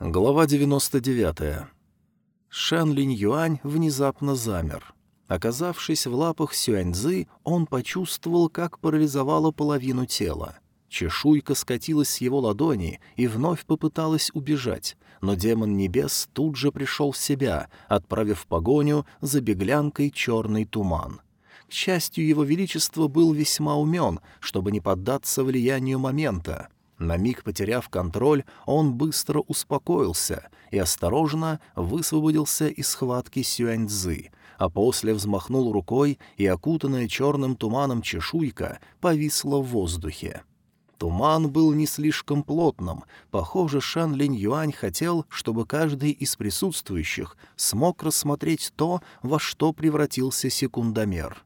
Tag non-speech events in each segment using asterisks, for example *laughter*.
Глава 99. Шэн Линь Юань внезапно замер. Оказавшись в лапах Сюаньзы, он почувствовал, как парализовала половину тела. Чешуйка скатилась с его ладони и вновь попыталась убежать, но демон небес тут же пришел в себя, отправив погоню за беглянкой черный туман. К счастью, его величество был весьма умен, чтобы не поддаться влиянию момента — на миг потеряв контроль, он быстро успокоился и осторожно высвободился из схватки Сюаньцзы, а после взмахнул рукой, и окутанная черным туманом чешуйка повисла в воздухе. Туман был не слишком плотным. Похоже, Шан Линь Юань хотел, чтобы каждый из присутствующих смог рассмотреть то, во что превратился секундомер.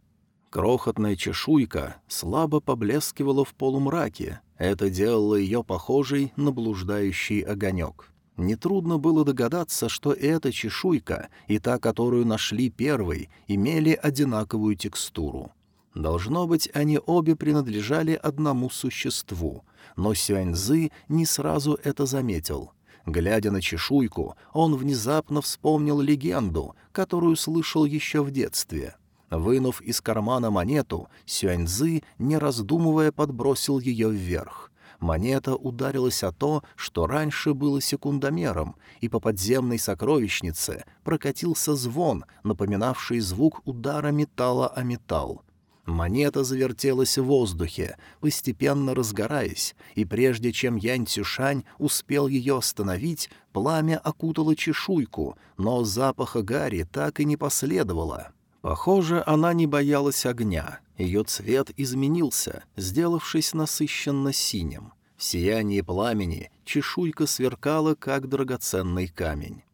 Крохотная чешуйка слабо поблескивала в полумраке, это делало ее похожей на блуждающий огонек. Нетрудно было догадаться, что эта чешуйка и та, которую нашли первой, имели одинаковую текстуру. Должно быть, они обе принадлежали одному существу, но Сюаньзы не сразу это заметил. Глядя на чешуйку, он внезапно вспомнил легенду, которую слышал еще в детстве — Вынув из кармана монету, Сюаньзы, не раздумывая, подбросил ее вверх. Монета ударилась о то, что раньше было секундомером, и по подземной сокровищнице прокатился звон, напоминавший звук удара металла о металл. Монета завертелась в воздухе, постепенно разгораясь, и прежде чем Янь Цюшань успел ее остановить, пламя окутало чешуйку, но запаха гари так и не последовало. Похоже, она не боялась огня. Ее цвет изменился, сделавшись насыщенно синим. В сиянии пламени чешуйка сверкала, как драгоценный камень.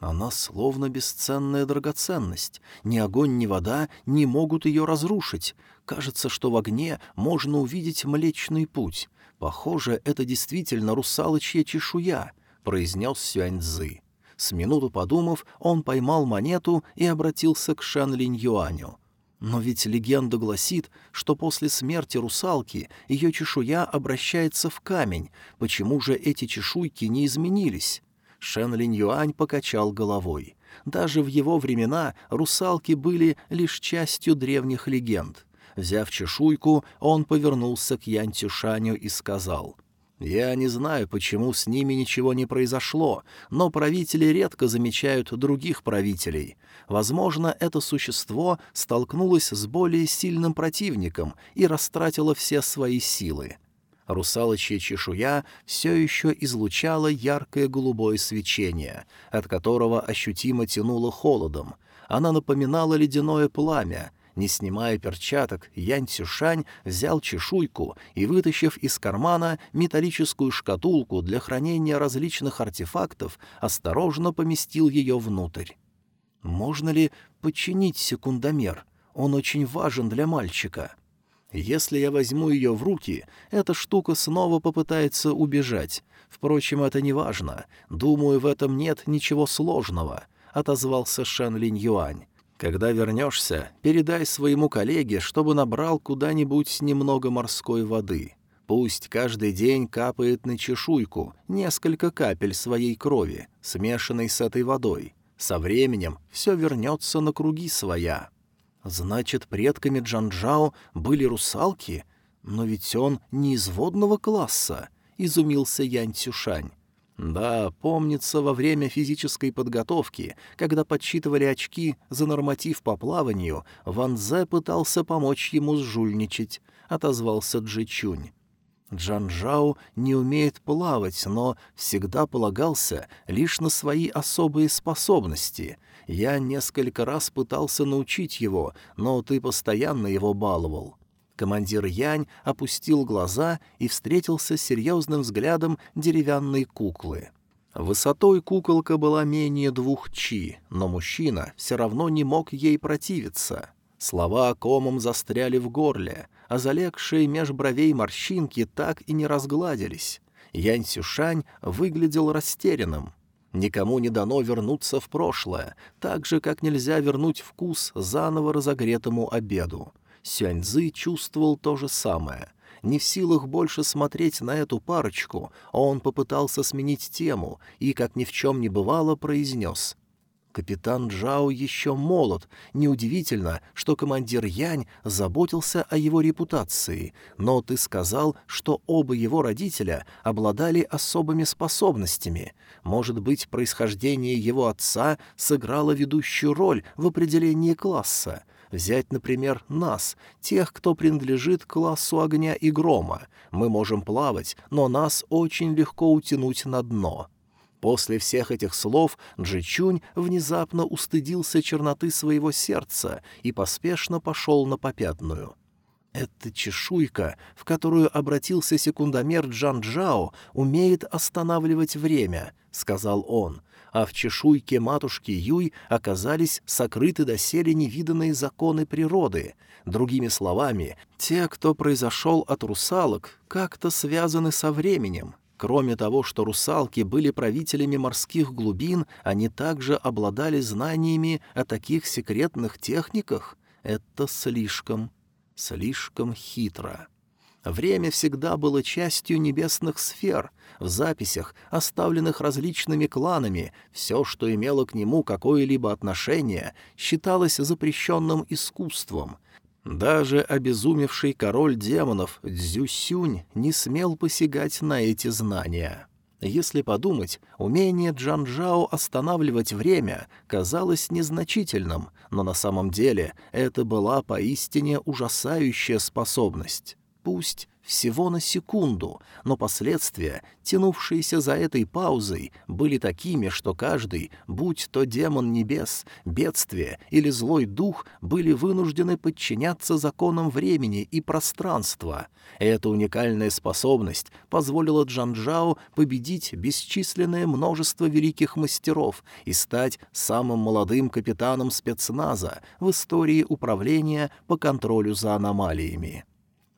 Она словно бесценная драгоценность. Ни огонь, ни вода не могут ее разрушить. Кажется, что в огне можно увидеть Млечный Путь. Похоже, это действительно русалочья чешуя, — произнес Сюаньцзы. С минуту подумав, он поймал монету и обратился к Шан Линь Юаню. Но ведь легенда гласит, что после смерти русалки ее чешуя обращается в камень. Почему же эти чешуйки не изменились? Шен Линь Юань покачал головой. Даже в его времена русалки были лишь частью древних легенд. Взяв чешуйку, он повернулся к Янь Цюшаню и сказал — я не знаю, почему с ними ничего не произошло, но правители редко замечают других правителей. Возможно, это существо столкнулось с более сильным противником и растратило все свои силы. Русалочья чешуя все еще излучала яркое голубое свечение, от которого ощутимо тянуло холодом. Она напоминала ледяное пламя — не снимая перчаток, Янь Цюшань взял чешуйку и, вытащив из кармана металлическую шкатулку для хранения различных артефактов, осторожно поместил ее внутрь. «Можно ли починить секундомер? Он очень важен для мальчика». Если я возьму ее в руки, эта штука снова попытается убежать. Впрочем, это не важно. Думаю, в этом нет ничего сложного», — отозвался Шэн Линь Юань. Когда вернешься, передай своему коллеге, чтобы набрал куда-нибудь немного морской воды. Пусть каждый день капает на чешуйку несколько капель своей крови, смешанной с этой водой. Со временем все вернется на круги своя. Значит, предками Джанжао были русалки? Но ведь он не из водного класса, — изумился Янь Цюшань. Да, помнится, во время физической подготовки, когда подсчитывали очки за норматив по плаванию, Ван Зе пытался помочь ему сжульничать, — отозвался Джи Чунь. Джан Жао не умеет плавать, но всегда полагался лишь на свои особые способности. Я несколько раз пытался научить его, но ты постоянно его баловал. Командир Янь опустил глаза и встретился с серьезным взглядом деревянной куклы. Высотой куколка была менее двух чи, но мужчина все равно не мог ей противиться. Слова комом застряли в горле, а залегшие меж бровей морщинки так и не разгладились. Янь Сюшань выглядел растерянным. Никому не дано вернуться в прошлое, так же, как нельзя вернуть вкус заново разогретому обеду. Сюаньзы чувствовал то же самое. Не в силах больше смотреть на эту парочку, он попытался сменить тему и, как ни в чем не бывало, произнес Капитан Джао еще молод. Неудивительно, что командир Янь заботился о его репутации, но ты сказал, что оба его родителя обладали особыми способностями. Может быть, происхождение его отца сыграло ведущую роль в определении класса. Взять, например, нас, тех, кто принадлежит классу огня и грома. Мы можем плавать, но нас очень легко утянуть на дно. После всех этих слов Джичунь внезапно устыдился черноты своего сердца и поспешно пошел на попятную. Эта чешуйка, в которую обратился секундомер Джан Джао, умеет останавливать время, — сказал он, а в чешуйке матушки Юй оказались сокрыты доселе невиданные законы природы. Другими словами, те, кто произошел от русалок, как-то связаны со временем, Кроме того, что русалки были правителями морских глубин, они также обладали знаниями о таких секретных техниках. Это слишком, слишком хитро. Время всегда было частью небесных сфер. В записях, оставленных различными кланами, все, что имело к нему какое-либо отношение, считалось запрещенным искусством — даже обезумевший король демонов Дзюсюнь не смел посягать на эти знания. Если подумать, умение Джанжао останавливать время казалось незначительным, но на самом деле это была поистине ужасающая способность. Пусть всего на секунду, но последствия, тянувшиеся за этой паузой, были такими, что каждый, будь то демон небес, бедствие или злой дух, были вынуждены подчиняться законам времени и пространства. Эта уникальная способность позволила Джанжао победить бесчисленное множество великих мастеров и стать самым молодым капитаном спецназа в истории управления по контролю за аномалиями.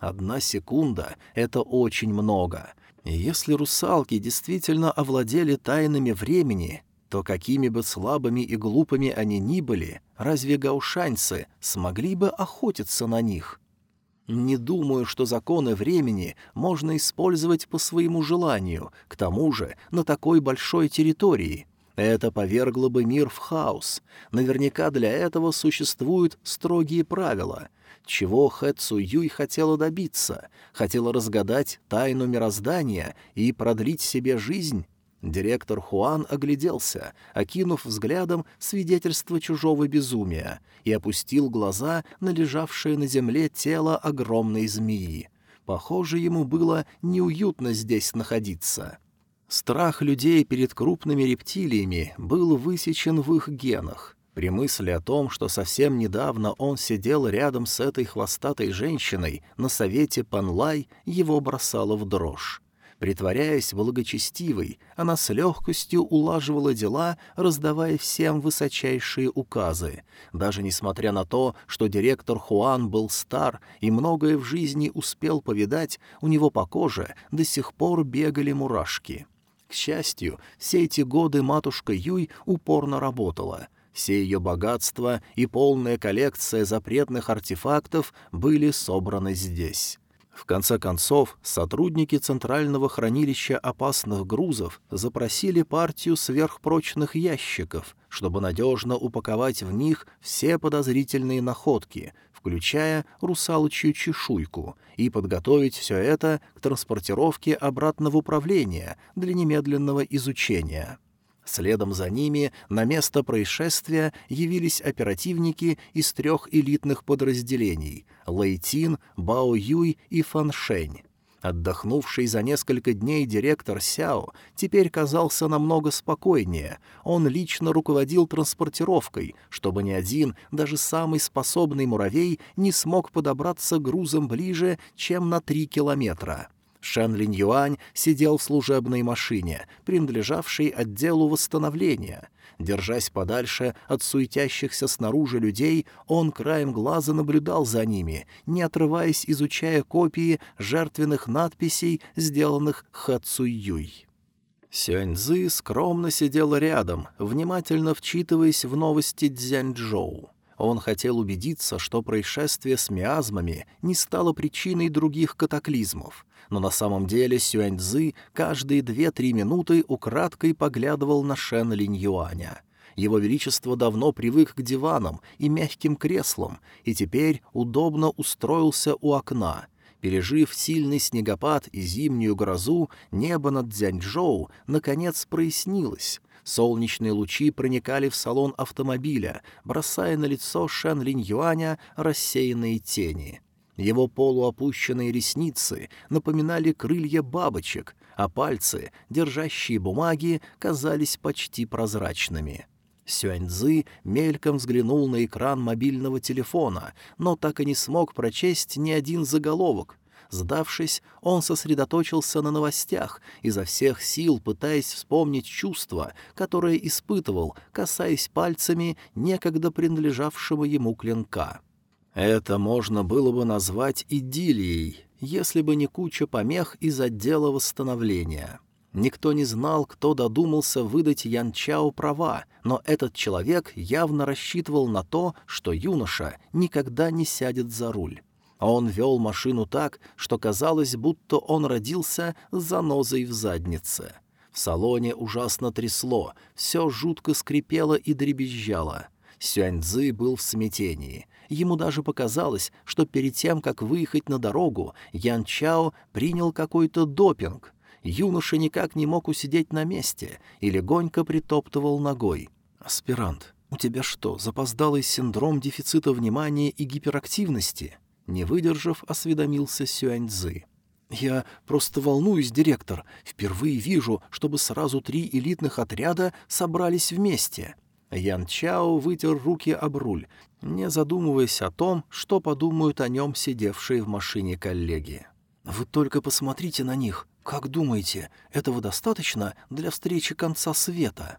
Одна секунда — это очень много. Если русалки действительно овладели тайнами времени, то какими бы слабыми и глупыми они ни были, разве гаушаньцы смогли бы охотиться на них? Не думаю, что законы времени можно использовать по своему желанию, к тому же на такой большой территории. Это повергло бы мир в хаос. Наверняка для этого существуют строгие правила — чего Хэ Цу Юй хотела добиться? Хотела разгадать тайну мироздания и продлить себе жизнь? Директор Хуан огляделся, окинув взглядом свидетельство чужого безумия, и опустил глаза на лежавшее на земле тело огромной змеи. Похоже, ему было неуютно здесь находиться. Страх людей перед крупными рептилиями был высечен в их генах. При мысли о том, что совсем недавно он сидел рядом с этой хвостатой женщиной на совете Панлай, его бросало в дрожь. Притворяясь благочестивой, она с легкостью улаживала дела, раздавая всем высочайшие указы. Даже несмотря на то, что директор Хуан был стар и многое в жизни успел повидать, у него по коже до сих пор бегали мурашки. Счастью, все эти годы матушка Юй упорно работала — все ее богатства и полная коллекция запретных артефактов были собраны здесь. В конце концов, сотрудники Центрального хранилища опасных грузов запросили партию сверхпрочных ящиков, чтобы надежно упаковать в них все подозрительные находки, включая русалочью чешуйку, и подготовить все это к транспортировке обратно в управление для немедленного изучения. Следом за ними на место происшествия явились оперативники из трех элитных подразделений — Лэйтин, Бао Юй и Фан Шэнь. Отдохнувший за несколько дней директор Сяо теперь казался намного спокойнее. Он лично руководил транспортировкой, чтобы ни один, даже самый способный муравей, не смог подобраться грузом ближе, чем на три километра. Шэн Линь Юань сидел в служебной машине, принадлежавшей отделу восстановления. Держась подальше от суетящихся снаружи людей, он краем глаза наблюдал за ними, не отрываясь изучая копии жертвенных надписей, сделанных Ха Цуй Юй. Сюаньзы скромно сидел рядом, внимательно вчитываясь в новости Цзяньчжоу. Он хотел убедиться, что происшествие с миазмами не стало причиной других катаклизмов. Но на самом деле Сюаньцзы каждые две-три минуты украдкой поглядывал на Шен Линь Юаня. Его Величество давно привык к диванам и мягким креслам, и теперь удобно устроился у окна. Пережив сильный снегопад и зимнюю грозу, небо над Дзяньчжоу наконец прояснилось. Солнечные лучи проникали в салон автомобиля, бросая на лицо Шэн Линь Юаня рассеянные тени. Его полуопущенные ресницы напоминали крылья бабочек, а пальцы, держащие бумаги, казались почти прозрачными. Сюаньзы мельком взглянул на экран мобильного телефона, но так и не смог прочесть ни один заголовок, Сдавшись, он сосредоточился на новостях, изо всех сил пытаясь вспомнить чувства, которые испытывал, касаясь пальцами некогда принадлежавшего ему клинка. Это можно было бы назвать идиллией, если бы не куча помех из отдела восстановления. Никто не знал, кто додумался выдать Ян Чао права, но этот человек явно рассчитывал на то, что юноша никогда не сядет за руль он вел машину так, что казалось, будто он родился с занозой в заднице. В салоне ужасно трясло, все жутко скрипело и дребезжало. Сюаньцзы был в смятении. Ему даже показалось, что перед тем, как выехать на дорогу, Ян Чао принял какой-то допинг. Юноша никак не мог усидеть на месте и легонько притоптывал ногой. «Аспирант, у тебя что, запоздалый синдром дефицита внимания и гиперактивности?» Не выдержав, осведомился Сюаньзы. «Я просто волнуюсь, директор. Впервые вижу, чтобы сразу три элитных отряда собрались вместе». Ян Чао вытер руки об руль, не задумываясь о том, что подумают о нем сидевшие в машине коллеги. «Вы только посмотрите на них. Как думаете, этого достаточно для встречи конца света?»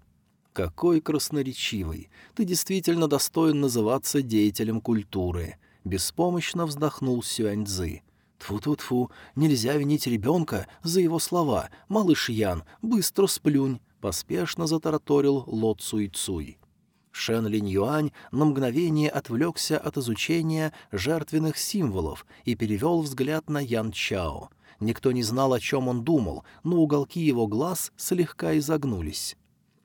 «Какой красноречивый! Ты действительно достоин называться деятелем культуры. Беспомощно вздохнул Сюаньцзы. «Тфу-тфу-тфу, нельзя винить ребенка за его слова. Малыш Ян, быстро сплюнь!» — поспешно затараторил Ло Цуй Цуй. Шен Линь Юань на мгновение отвлекся от изучения жертвенных символов и перевел взгляд на Ян Чао. Никто не знал, о чем он думал, но уголки его глаз слегка изогнулись.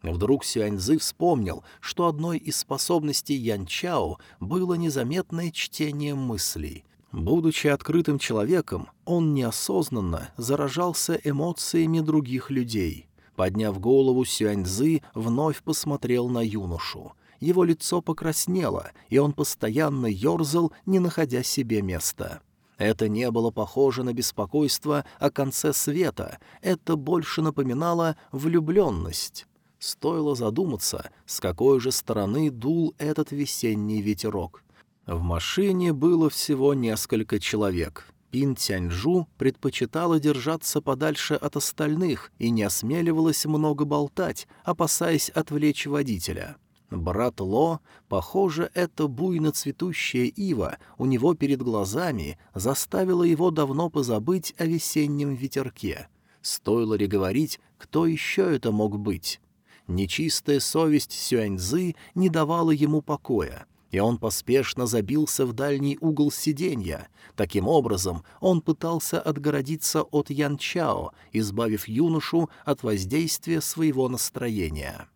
Вдруг Сюаньзы вспомнил, что одной из способностей Янчао было незаметное чтение мыслей. Будучи открытым человеком, он неосознанно заражался эмоциями других людей. Подняв голову, Сюаньзы вновь посмотрел на юношу. Его лицо покраснело, и он постоянно ерзал, не находя себе места. Это не было похоже на беспокойство о конце света, это больше напоминало влюбленность. Стоило задуматься, с какой же стороны дул этот весенний ветерок. В машине было всего несколько человек. Пин Тяньжу предпочитала держаться подальше от остальных и не осмеливалась много болтать, опасаясь отвлечь водителя. Брат Ло, похоже, эта буйно цветущая ива у него перед глазами заставила его давно позабыть о весеннем ветерке. Стоило ли говорить, кто еще это мог быть? Нечистая совесть Сюаньзы не давала ему покоя, и он поспешно забился в дальний угол сиденья. Таким образом, он пытался отгородиться от Ян Чао, избавив юношу от воздействия своего настроения.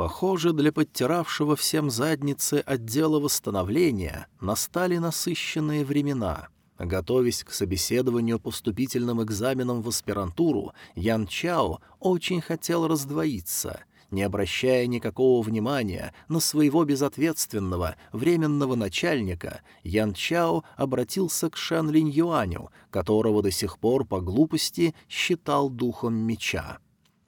Похоже, для подтиравшего всем задницы отдела восстановления настали насыщенные времена — Готовясь к собеседованию по вступительным экзаменам в аспирантуру, Ян Чао очень хотел раздвоиться. Не обращая никакого внимания на своего безответственного временного начальника, Ян Чао обратился к Шэн Линь Юаню, которого до сих пор по глупости считал духом меча.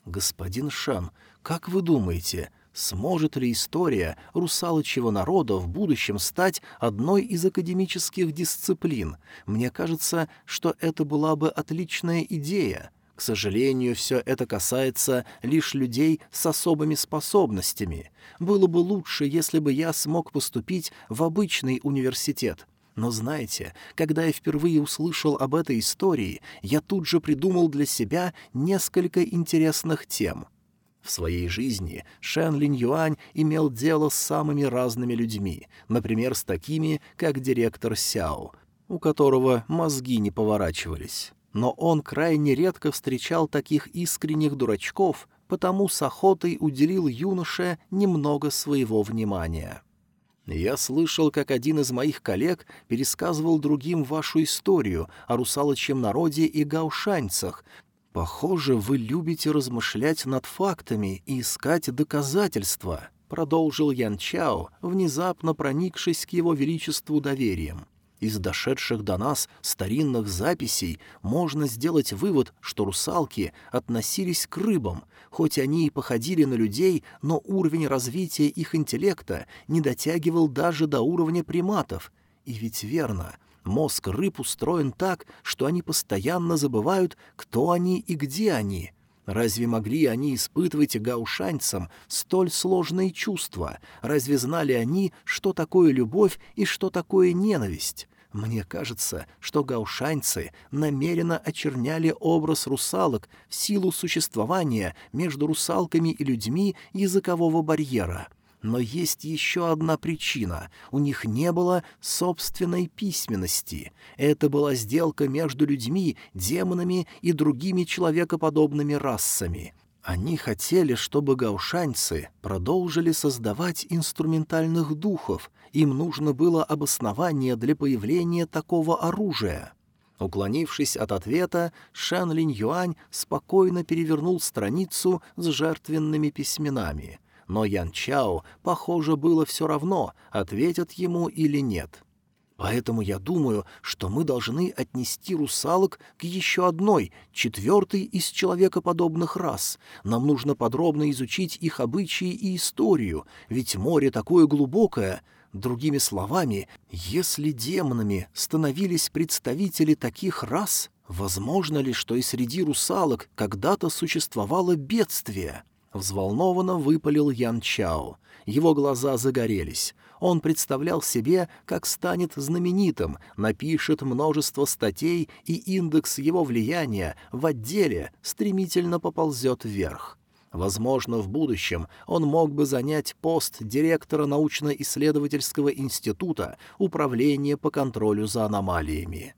«Господин Шэн, как вы думаете, сможет ли история русалочьего народа в будущем стать одной из академических дисциплин? Мне кажется, что это была бы отличная идея». К сожалению, все это касается лишь людей с особыми способностями. Было бы лучше, если бы я смог поступить в обычный университет. Но знаете, когда я впервые услышал об этой истории, я тут же придумал для себя несколько интересных тем. В своей жизни Шэн Линь Юань имел дело с самыми разными людьми, например, с такими, как директор Сяо, у которого мозги не поворачивались. Но он крайне редко встречал таких искренних дурачков, потому с охотой уделил юноше немного своего внимания. Я слышал, как один из моих коллег пересказывал другим вашу историю о русалочьем народе и гаушанцах, «Похоже, вы любите размышлять над фактами и искать доказательства», — продолжил Ян Чао, внезапно проникшись к его величеству доверием. Из дошедших до нас старинных записей можно сделать вывод, что русалки относились к рыбам, хоть они и походили на людей, но уровень развития их интеллекта не дотягивал даже до уровня приматов. И ведь верно — Мозг рыб устроен так, что они постоянно забывают, кто они и где они. Разве могли они испытывать гаушанцам столь сложные чувства? Разве знали они, что такое любовь и что такое ненависть? Мне кажется, что гаушанцы намеренно очерняли образ русалок в силу существования между русалками и людьми языкового барьера — но есть еще одна причина. У них не было собственной письменности. Это была сделка между людьми, демонами и другими человекоподобными расами. Они хотели, чтобы гаушаньцы продолжили создавать инструментальных духов. Им нужно было обоснование для появления такого оружия. Уклонившись от ответа, Шан Линь Юань спокойно перевернул страницу с жертвенными письменами — но Ян Чао, похоже, было все равно, ответят ему или нет. Поэтому я думаю, что мы должны отнести русалок к еще одной, четвертой из человекоподобных рас. Нам нужно подробно изучить их обычаи и историю, ведь море такое глубокое. Другими словами, если демонами становились представители таких рас, возможно ли, что и среди русалок когда-то существовало бедствие? Взволнованно выпалил Ян Чао. Его глаза загорелись. Он представлял себе, как станет знаменитым, напишет множество статей, и индекс его влияния в отделе стремительно поползет вверх. Возможно, в будущем он мог бы занять пост директора научно-исследовательского института Управления по контролю за аномалиями.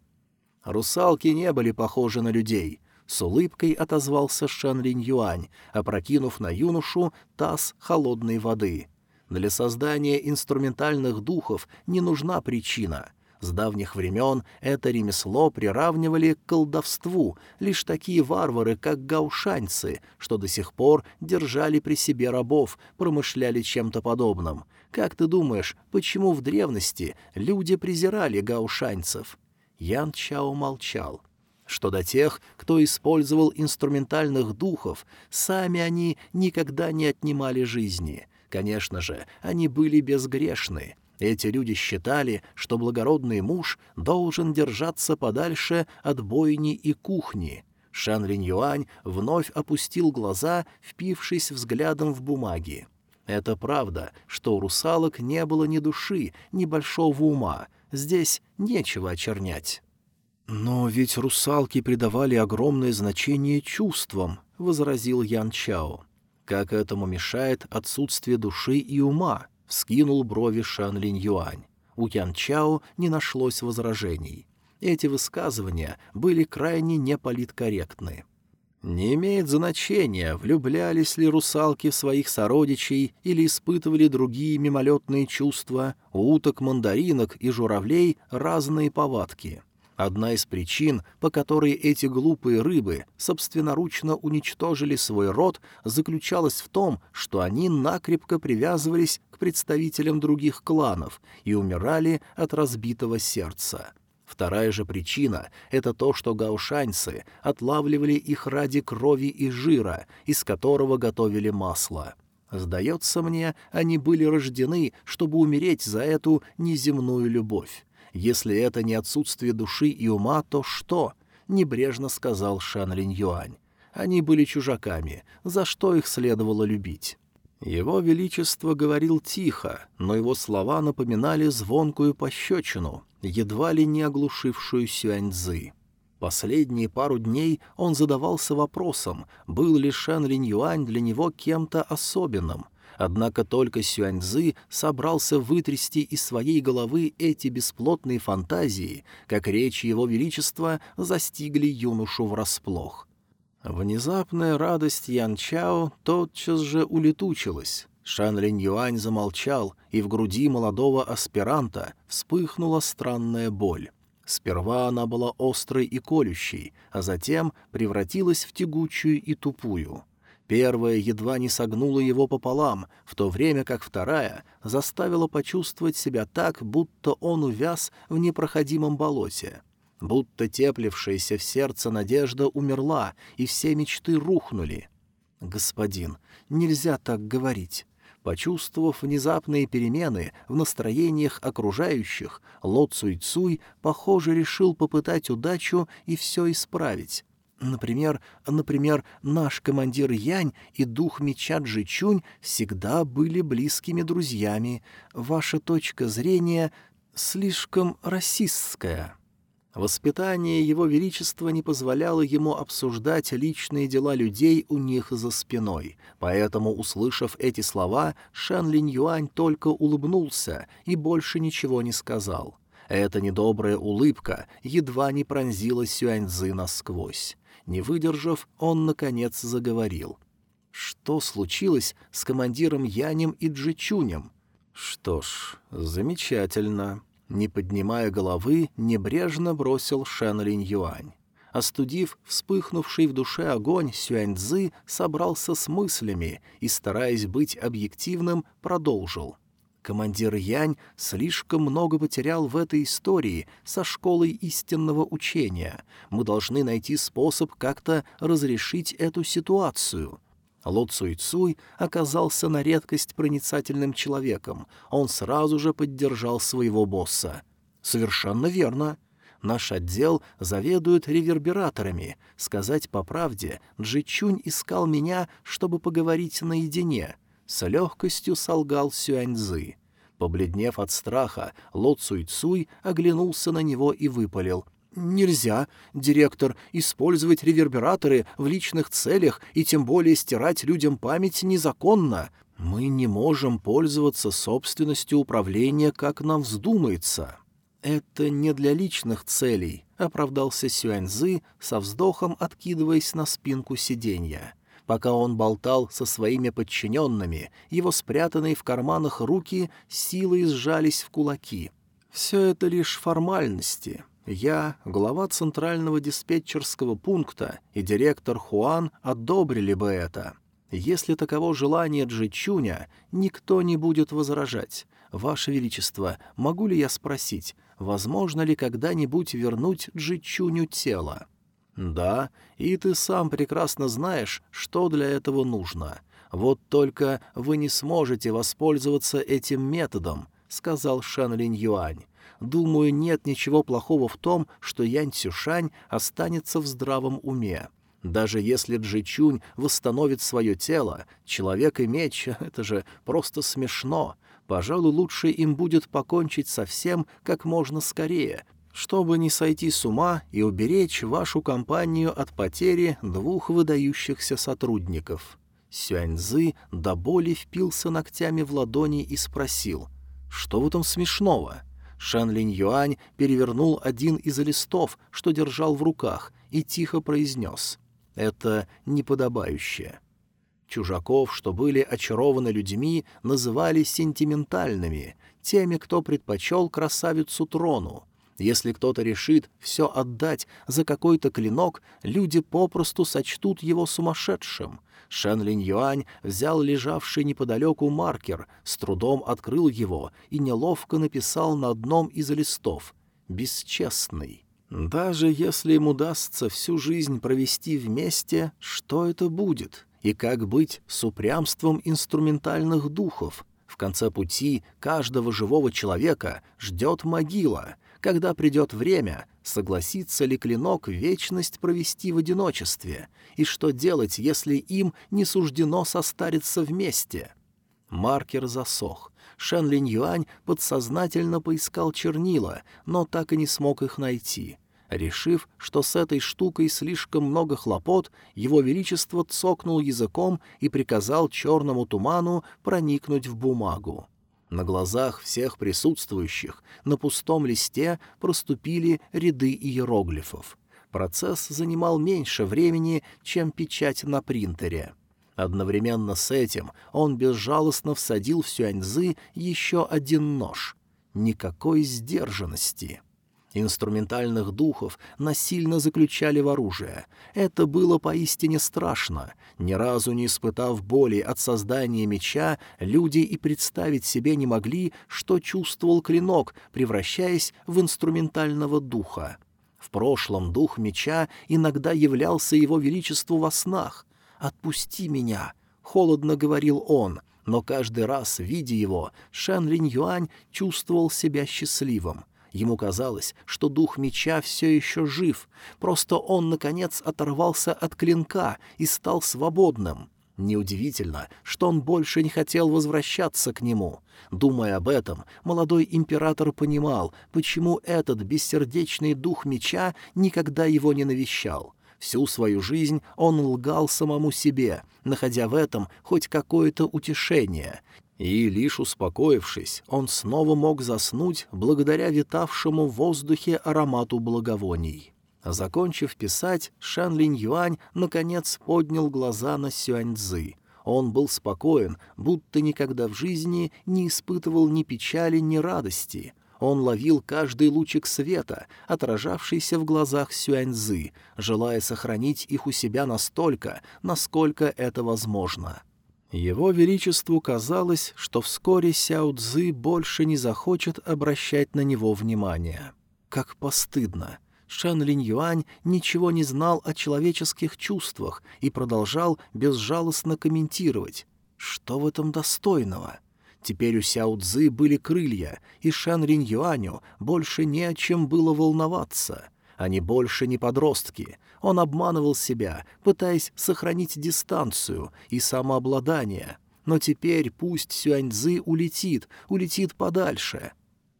Русалки не были похожи на людей. С улыбкой отозвался Шан Линь Юань, опрокинув на юношу таз холодной воды. Для создания инструментальных духов не нужна причина. С давних времен это ремесло приравнивали к колдовству лишь такие варвары, как гаушаньцы, что до сих пор держали при себе рабов, промышляли чем-то подобным. Как ты думаешь, почему в древности люди презирали гаушаньцев? Ян Чао молчал. — что до тех, кто использовал инструментальных духов, сами они никогда не отнимали жизни. Конечно же, они были безгрешны. Эти люди считали, что благородный муж должен держаться подальше от бойни и кухни. Шан Линь Юань вновь опустил глаза, впившись взглядом в бумаги. Это правда, что у русалок не было ни души, ни большого ума. Здесь нечего очернять. «Но ведь русалки придавали огромное значение чувствам», — возразил Ян Чао. «Как этому мешает отсутствие души и ума?» — вскинул брови Шан Линь Юань. У Ян Чао не нашлось возражений. Эти высказывания были крайне неполиткорректны. Не имеет значения, влюблялись ли русалки в своих сородичей или испытывали другие мимолетные чувства, у уток, мандаринок и журавлей разные повадки — Одна из причин, по которой эти глупые рыбы собственноручно уничтожили свой род, заключалась в том, что они накрепко привязывались к представителям других кланов и умирали от разбитого сердца. Вторая же причина — это то, что гаушаньцы отлавливали их ради крови и жира, из которого готовили масло. Сдается мне, они были рождены, чтобы умереть за эту неземную любовь. Если это не отсутствие души и ума, то что? Небрежно сказал Шан Линь Юань. Они были чужаками, за что их следовало любить? Его Величество говорил тихо, но его слова напоминали звонкую пощечину, едва ли не оглушившую Сюаньцзы. Последние пару дней он задавался вопросом, был ли Шэн Линь Юань для него кем-то особенным. Однако только Сюаньзы собрался вытрясти из своей головы эти бесплотные фантазии, как речи его величества застигли юношу врасплох. Внезапная радость Ян Чао тотчас же улетучилась. Шан Линь Юань замолчал, и в груди молодого аспиранта вспыхнула странная боль. Сперва она была острой и колющей, а затем превратилась в тягучую и тупую. Первая едва не согнула его пополам, в то время как вторая заставила почувствовать себя так, будто он увяз в непроходимом болоте будто теплившаяся в сердце надежда умерла, и все мечты рухнули. «Господин, нельзя так говорить». Почувствовав внезапные перемены в настроениях окружающих, Ло Цуй Цуй, похоже, решил попытать удачу и все исправить. Например, например, наш командир Янь и дух меча Джичунь всегда были близкими друзьями. Ваша точка зрения слишком расистская. Воспитание Его Величества не позволяло ему обсуждать личные дела людей у них за спиной, поэтому, услышав эти слова, Шан Линь Юань только улыбнулся и больше ничего не сказал. Эта недобрая улыбка едва не пронзила Сюаньзы насквозь. Не выдержав, он, наконец, заговорил. Что случилось с командиром Янем и Джичунем? Что ж, замечательно. Не поднимая головы, небрежно бросил Шэн Линь Юань. Остудив вспыхнувший в душе огонь, Сюань Цзы собрался с мыслями и, стараясь быть объективным, продолжил. Командир Янь слишком много потерял в этой истории со школой истинного учения. Мы должны найти способ как-то разрешить эту ситуацию. Ло Цуй Цуй оказался на редкость проницательным человеком. Он сразу же поддержал своего босса. «Совершенно верно. Наш отдел заведует ревербераторами. Сказать по правде, Джичунь искал меня, чтобы поговорить наедине». С легкостью солгал Сюаньзы. Побледнев от страха, Ло Цуй Цуй оглянулся на него и выпалил. Нельзя, директор, использовать ревербераторы в личных целях и тем более стирать людям память незаконно. Мы не можем пользоваться собственностью управления, как нам вздумается. Это не для личных целей, оправдался Сюаньзы, со вздохом откидываясь на спинку сиденья. Пока он болтал со своими подчиненными, его спрятанные в карманах руки силой сжались в кулаки. Все это лишь формальности. Я, глава центрального диспетчерского пункта и директор Хуан одобрили бы это. Если таково желание Джичуня, никто не будет возражать. Ваше Величество, могу ли я спросить, возможно ли когда-нибудь вернуть Джичуню тело? Да, и ты сам прекрасно знаешь, что для этого нужно. Вот только вы не сможете воспользоваться этим методом, сказал Шан Линь Юань. Думаю, нет ничего плохого в том, что Янь Цюшань останется в здравом уме. Даже если Джичунь восстановит свое тело, человек и меч — *laughs* это же просто смешно. Пожалуй, лучше им будет покончить со всем как можно скорее, чтобы не сойти с ума и уберечь вашу компанию от потери двух выдающихся сотрудников». Сюаньзы до боли впился ногтями в ладони и спросил, «Что в этом смешного?» Шан Линь Юань перевернул один из листов, что держал в руках, и тихо произнес «Это неподобающее». Чужаков, что были очарованы людьми, называли сентиментальными, теми, кто предпочел красавицу трону. Если кто-то решит все отдать за какой-то клинок, люди попросту сочтут его сумасшедшим. Шэн Линь Юань взял лежавший неподалеку маркер, с трудом открыл его и неловко написал на одном из листов «Бесчестный». Даже если им удастся всю жизнь провести вместе, что это будет? И как быть с упрямством инструментальных духов? В конце пути каждого живого человека ждет могила — когда придет время, согласится ли клинок вечность провести в одиночестве, и что делать, если им не суждено состариться вместе? Маркер засох. Шэн Линь Юань подсознательно поискал чернила, но так и не смог их найти. Решив, что с этой штукой слишком много хлопот, его величество цокнул языком и приказал черному туману проникнуть в бумагу. На глазах всех присутствующих на пустом листе проступили ряды иероглифов. Процесс занимал меньше времени, чем печать на принтере. Одновременно с этим он безжалостно всадил в Сюаньзы еще один нож. Никакой сдержанности. Инструментальных духов насильно заключали в оружие. Это было поистине страшно. Ни разу не испытав боли от создания меча, люди и представить себе не могли, что чувствовал клинок, превращаясь в инструментального духа. В прошлом дух меча иногда являлся его величеству во снах. «Отпусти меня!» — холодно говорил он — но каждый раз, видя его, Шэн Линь Юань чувствовал себя счастливым. Ему казалось, что дух меча все еще жив, просто он, наконец, оторвался от клинка и стал свободным. Неудивительно, что он больше не хотел возвращаться к нему. Думая об этом, молодой император понимал, почему этот бессердечный дух меча никогда его не навещал. Всю свою жизнь он лгал самому себе, находя в этом хоть какое-то утешение, и, лишь успокоившись, он снова мог заснуть благодаря витавшему в воздухе аромату благовоний. Закончив писать, Шан Линь Юань наконец поднял глаза на Сюаньцзы. Он был спокоен, будто никогда в жизни не испытывал ни печали, ни радости. Он ловил каждый лучик света, отражавшийся в глазах Сюаньзы, желая сохранить их у себя настолько, насколько это возможно. — его Величеству казалось, что вскоре Сяо Цзы больше не захочет обращать на него внимание. Как постыдно! Шан Линь Юань ничего не знал о человеческих чувствах и продолжал безжалостно комментировать. Что в этом достойного? Теперь у Сяо Цзы были крылья, и Шан Линь Юаню больше не о чем было волноваться. Они больше не подростки, он обманывал себя, пытаясь сохранить дистанцию и самообладание. Но теперь пусть Сюаньзы улетит, улетит подальше.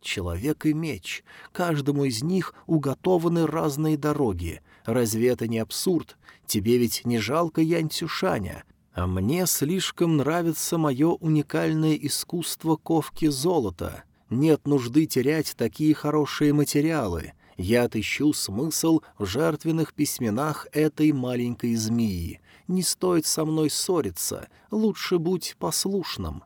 Человек и меч. Каждому из них уготованы разные дороги. Разве это не абсурд? Тебе ведь не жалко Янь Цюшаня, а мне слишком нравится мое уникальное искусство ковки золота. Нет нужды терять такие хорошие материалы я отыщу смысл в жертвенных письменах этой маленькой змеи. Не стоит со мной ссориться, лучше будь послушным».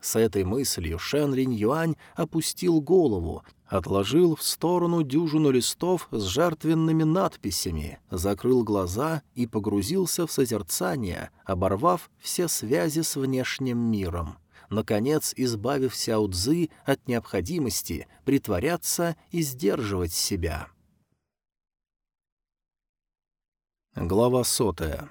С этой мыслью Линь Юань опустил голову, отложил в сторону дюжину листов с жертвенными надписями, закрыл глаза и погрузился в созерцание, оборвав все связи с внешним миром наконец избавив Сяо Цзы от необходимости притворяться и сдерживать себя. Глава сотая.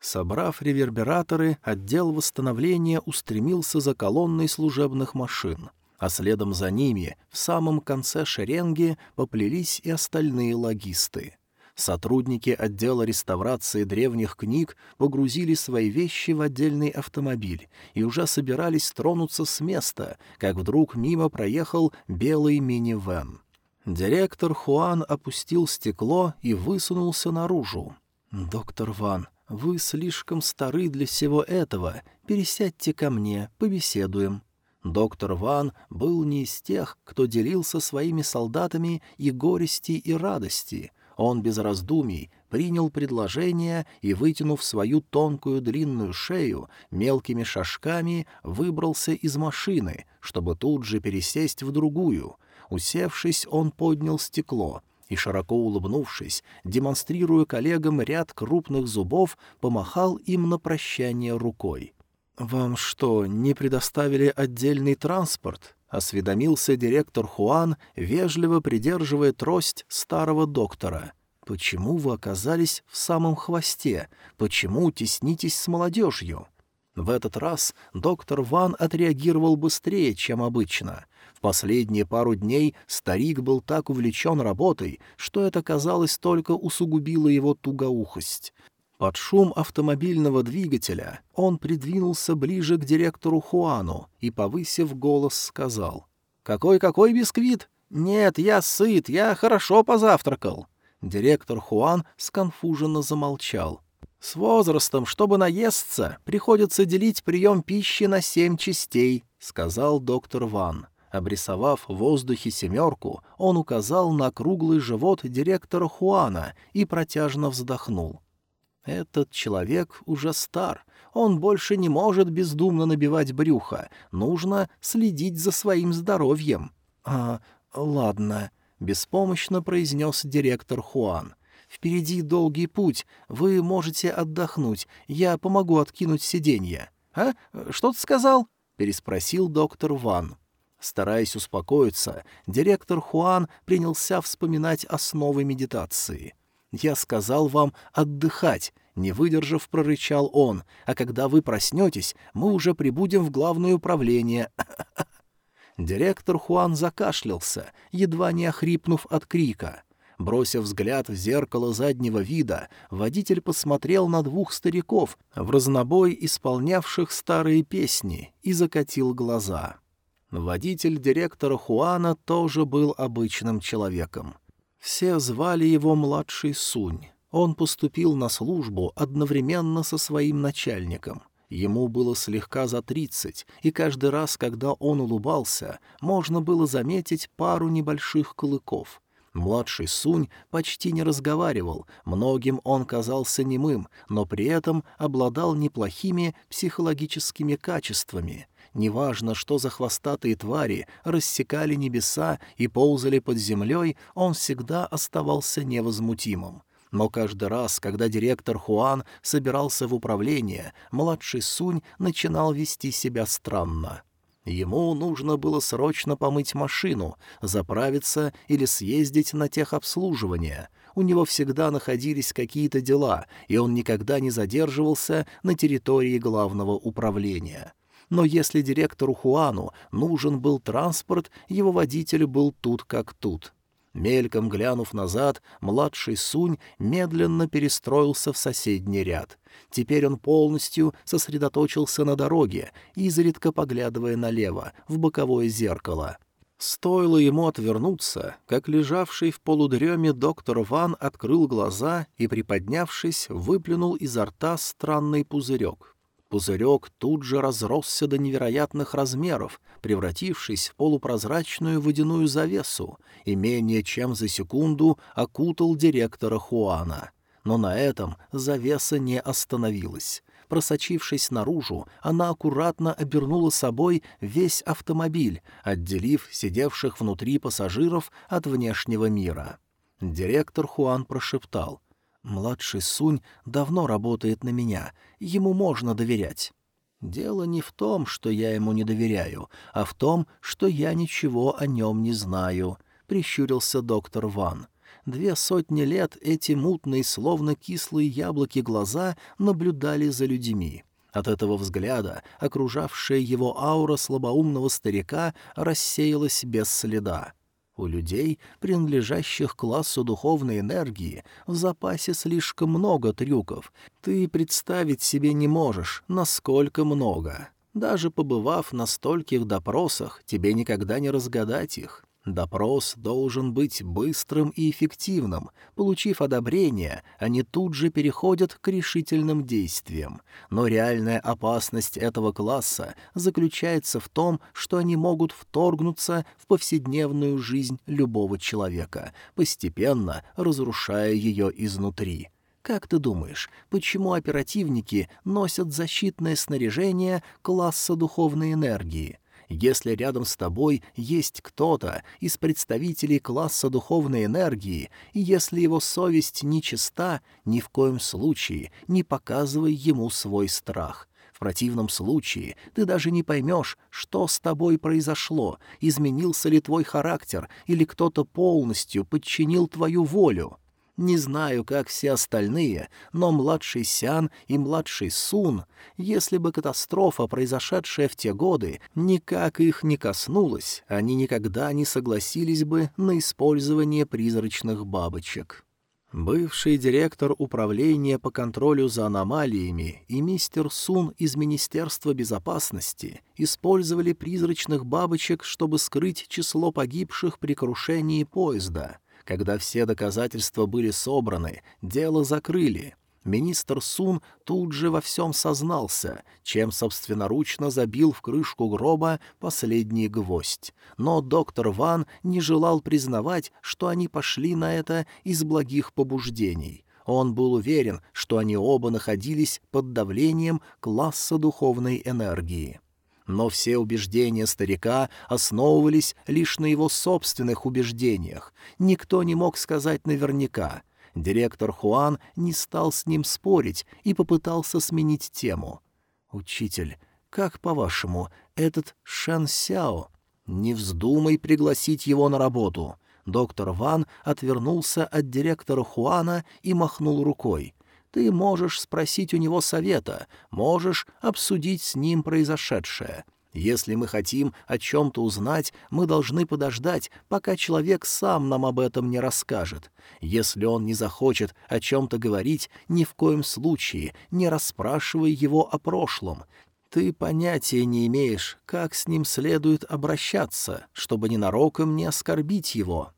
Собрав ревербераторы, отдел восстановления устремился за колонной служебных машин, а следом за ними, в самом конце шеренги, поплелись и остальные логисты. Сотрудники отдела реставрации древних книг погрузили свои вещи в отдельный автомобиль и уже собирались тронуться с места, как вдруг мимо проехал белый мини-вэн. Директор Хуан опустил стекло и высунулся наружу. «Доктор Ван, вы слишком стары для всего этого. Пересядьте ко мне, побеседуем». Доктор Ван был не из тех, кто делился своими солдатами и горести, и радости — он без раздумий принял предложение и, вытянув свою тонкую длинную шею, мелкими шажками выбрался из машины, чтобы тут же пересесть в другую. Усевшись, он поднял стекло и, широко улыбнувшись, демонстрируя коллегам ряд крупных зубов, помахал им на прощание рукой. «Вам что, не предоставили отдельный транспорт?» — осведомился директор Хуан, вежливо придерживая трость старого доктора. «Почему вы оказались в самом хвосте? Почему теснитесь с молодежью?» В этот раз доктор Ван отреагировал быстрее, чем обычно. В последние пару дней старик был так увлечен работой, что это, казалось, только усугубило его тугоухость. Под шум автомобильного двигателя он придвинулся ближе к директору Хуану и, повысив голос, сказал. «Какой-какой бисквит? «Нет, я сыт, я хорошо позавтракал». Директор Хуан сконфуженно замолчал. «С возрастом, чтобы наесться, приходится делить прием пищи на семь частей», — сказал доктор Ван. Обрисовав в воздухе семерку, он указал на круглый живот директора Хуана и протяжно вздохнул. «Этот человек уже стар. Он больше не может бездумно набивать брюхо. Нужно следить за своим здоровьем». «А, ладно», — беспомощно произнес директор Хуан. «Впереди долгий путь. Вы можете отдохнуть. Я помогу откинуть сиденье». «А? Что ты сказал?» — переспросил доктор Ван. Стараясь успокоиться, директор Хуан принялся вспоминать основы медитации. «Я сказал вам отдыхать», — не выдержав, прорычал он, «а когда вы проснетесь, мы уже прибудем в главное управление». *coughs* Директор Хуан закашлялся, едва не охрипнув от крика. Бросив взгляд в зеркало заднего вида, водитель посмотрел на двух стариков, в разнобой исполнявших старые песни, и закатил глаза. Водитель директора Хуана тоже был обычным человеком. Все звали его младший Сунь. Он поступил на службу одновременно со своим начальником. Ему было слегка за тридцать, и каждый раз, когда он улыбался, можно было заметить пару небольших клыков. Младший Сунь почти не разговаривал, многим он казался немым, но при этом обладал неплохими психологическими качествами — Неважно, что за хвостатые твари рассекали небеса и ползали под землей, он всегда оставался невозмутимым. Но каждый раз, когда директор Хуан собирался в управление, младший Сунь начинал вести себя странно. Ему нужно было срочно помыть машину, заправиться или съездить на техобслуживание. У него всегда находились какие-то дела, и он никогда не задерживался на территории главного управления но если директору Хуану нужен был транспорт, его водитель был тут как тут. Мельком глянув назад, младший Сунь медленно перестроился в соседний ряд. Теперь он полностью сосредоточился на дороге, изредка поглядывая налево, в боковое зеркало. Стоило ему отвернуться, как лежавший в полудреме доктор Ван открыл глаза и, приподнявшись, выплюнул изо рта странный пузырек. Пузырек тут же разросся до невероятных размеров, превратившись в полупрозрачную водяную завесу, и менее чем за секунду окутал директора Хуана. Но на этом завеса не остановилась. Просочившись наружу, она аккуратно обернула собой весь автомобиль, отделив сидевших внутри пассажиров от внешнего мира. Директор Хуан прошептал — Младший Сунь давно работает на меня, ему можно доверять. Дело не в том, что я ему не доверяю, а в том, что я ничего о нем не знаю, — прищурился доктор Ван. Две сотни лет эти мутные, словно кислые яблоки глаза наблюдали за людьми. От этого взгляда окружавшая его аура слабоумного старика рассеялась без следа. У людей, принадлежащих классу духовной энергии, в запасе слишком много трюков. Ты представить себе не можешь, насколько много. Даже побывав на стольких допросах, тебе никогда не разгадать их. Допрос должен быть быстрым и эффективным. Получив одобрение, они тут же переходят к решительным действиям. Но реальная опасность этого класса заключается в том, что они могут вторгнуться в повседневную жизнь любого человека, постепенно разрушая ее изнутри. Как ты думаешь, почему оперативники носят защитное снаряжение класса духовной энергии? Если рядом с тобой есть кто-то из представителей класса духовной энергии, и если его совесть нечиста, ни в коем случае не показывай ему свой страх. В противном случае ты даже не поймешь, что с тобой произошло, изменился ли твой характер или кто-то полностью подчинил твою волю. Не знаю, как все остальные, но младший Сян и младший Сун, если бы катастрофа, произошедшая в те годы, никак их не коснулась, они никогда не согласились бы на использование призрачных бабочек. Бывший директор управления по контролю за аномалиями и мистер Сун из Министерства безопасности использовали призрачных бабочек, чтобы скрыть число погибших при крушении поезда. Когда все доказательства были собраны, дело закрыли — Министр Сун тут же во всем сознался, чем собственноручно забил в крышку гроба последний гвоздь. Но доктор Ван не желал признавать, что они пошли на это из благих побуждений. Он был уверен, что они оба находились под давлением класса духовной энергии. Но все убеждения старика основывались лишь на его собственных убеждениях. Никто не мог сказать наверняка, Директор Хуан не стал с ним спорить и попытался сменить тему. «Учитель, как, по-вашему, этот Шэн Сяо? Не вздумай пригласить его на работу». Доктор Ван отвернулся от директора Хуана и махнул рукой. «Ты можешь спросить у него совета, можешь обсудить с ним произошедшее. Если мы хотим о чем-то узнать, мы должны подождать, пока человек сам нам об этом не расскажет. Если он не захочет о чем-то говорить, ни в коем случае не расспрашивай его о прошлом. Ты понятия не имеешь, как с ним следует обращаться, чтобы ненароком не оскорбить его.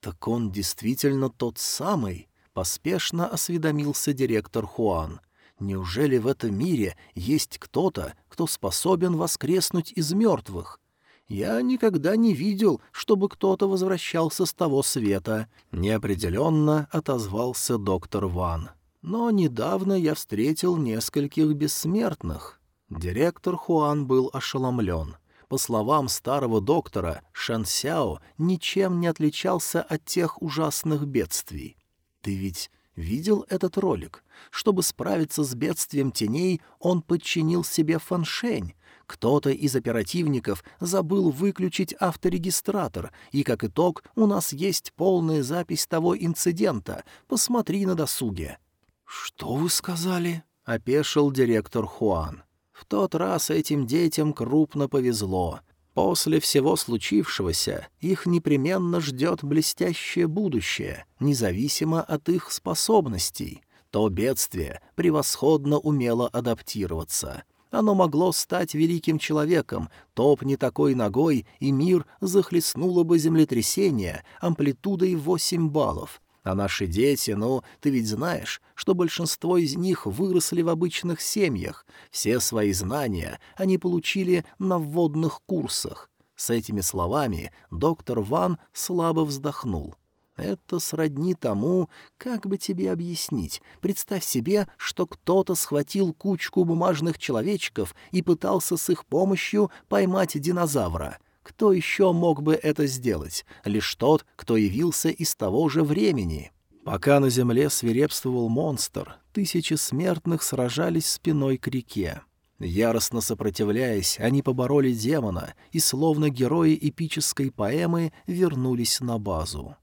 Так он действительно тот самый, — поспешно осведомился директор Хуан. Неужели в этом мире есть кто-то, кто способен воскреснуть из мертвых? Я никогда не видел, чтобы кто-то возвращался с того света. Неопределенно отозвался доктор Ван. Но недавно я встретил нескольких бессмертных. Директор Хуан был ошеломлен. По словам старого доктора, Шан Сяо ничем не отличался от тех ужасных бедствий. Ты ведь видел этот ролик? Чтобы справиться с бедствием теней, он подчинил себе фаншень. Кто-то из оперативников забыл выключить авторегистратор, и, как итог, у нас есть полная запись того инцидента. Посмотри на досуге». «Что вы сказали?» — опешил директор Хуан. В тот раз этим детям крупно повезло. После всего случившегося их непременно ждет блестящее будущее, независимо от их способностей. То бедствие превосходно умело адаптироваться. Оно могло стать великим человеком, топни такой ногой, и мир захлестнуло бы землетрясение амплитудой восемь баллов. А наши дети, ну, ты ведь знаешь, что большинство из них выросли в обычных семьях. Все свои знания они получили на вводных курсах. С этими словами доктор Ван слабо вздохнул. Это сродни тому, как бы тебе объяснить. Представь себе, что кто-то схватил кучку бумажных человечков и пытался с их помощью поймать динозавра. Кто еще мог бы это сделать? Лишь тот, кто явился из того же времени. Пока на земле свирепствовал монстр, тысячи смертных сражались спиной к реке. Яростно сопротивляясь, они побороли демона и, словно герои эпической поэмы, вернулись на базу.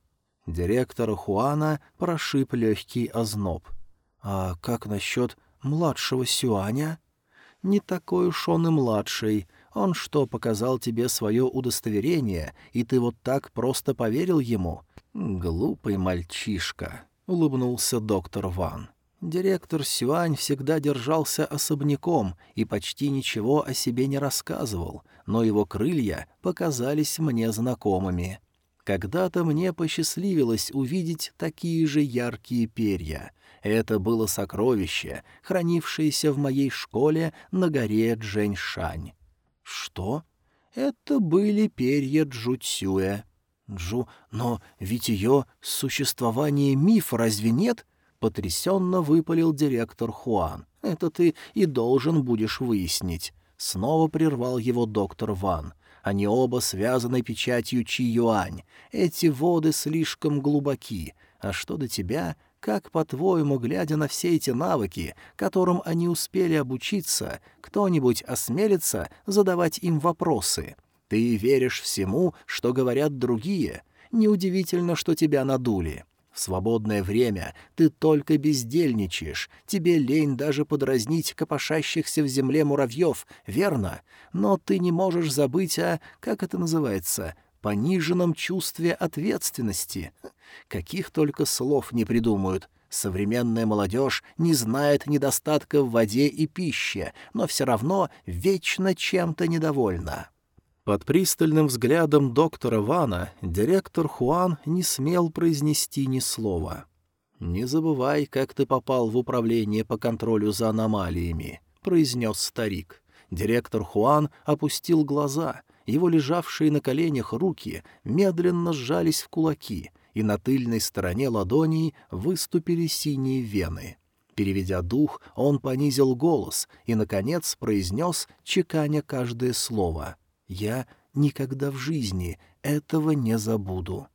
Директора Хуана прошиб легкий озноб. «А как насчет младшего Сюаня?» «Не такой уж он и младший. Он что, показал тебе свое удостоверение, и ты вот так просто поверил ему? Глупый мальчишка», — улыбнулся доктор Ван. Директор Сюань всегда держался особняком и почти ничего о себе не рассказывал, но его крылья показались мне знакомыми. Когда-то мне посчастливилось увидеть такие же яркие перья. Это было сокровище, хранившееся в моей школе на горе Джэньшань. Что? Это были перья Джуцюэ. Джу, но ведь ее существование миф, разве нет? Потрясенно выпалил директор Хуан. Это ты и должен будешь выяснить. Снова прервал его доктор Ван. Они оба связаны печатью Чи-Юань. Эти воды слишком глубоки. А что до тебя, как, по-твоему, глядя на все эти навыки, которым они успели обучиться, кто-нибудь осмелится задавать им вопросы? Ты веришь всему, что говорят другие? Неудивительно, что тебя надули. В свободное время ты только бездельничаешь, тебе лень даже подразнить копошащихся в земле муравьев, верно? Но ты не можешь забыть о, как это называется, пониженном чувстве ответственности. Каких только слов не придумают. Современная молодежь не знает недостатка в воде и пище, но все равно вечно чем-то недовольна. Под пристальным взглядом доктора Вана директор Хуан не смел произнести ни слова. «Не забывай, как ты попал в управление по контролю за аномалиями», — произнес старик. Директор Хуан опустил глаза, его лежавшие на коленях руки медленно сжались в кулаки, и на тыльной стороне ладоней выступили синие вены. Переведя дух, он понизил голос и, наконец, произнес, чеканя каждое слово. «Я никогда в жизни этого не забуду».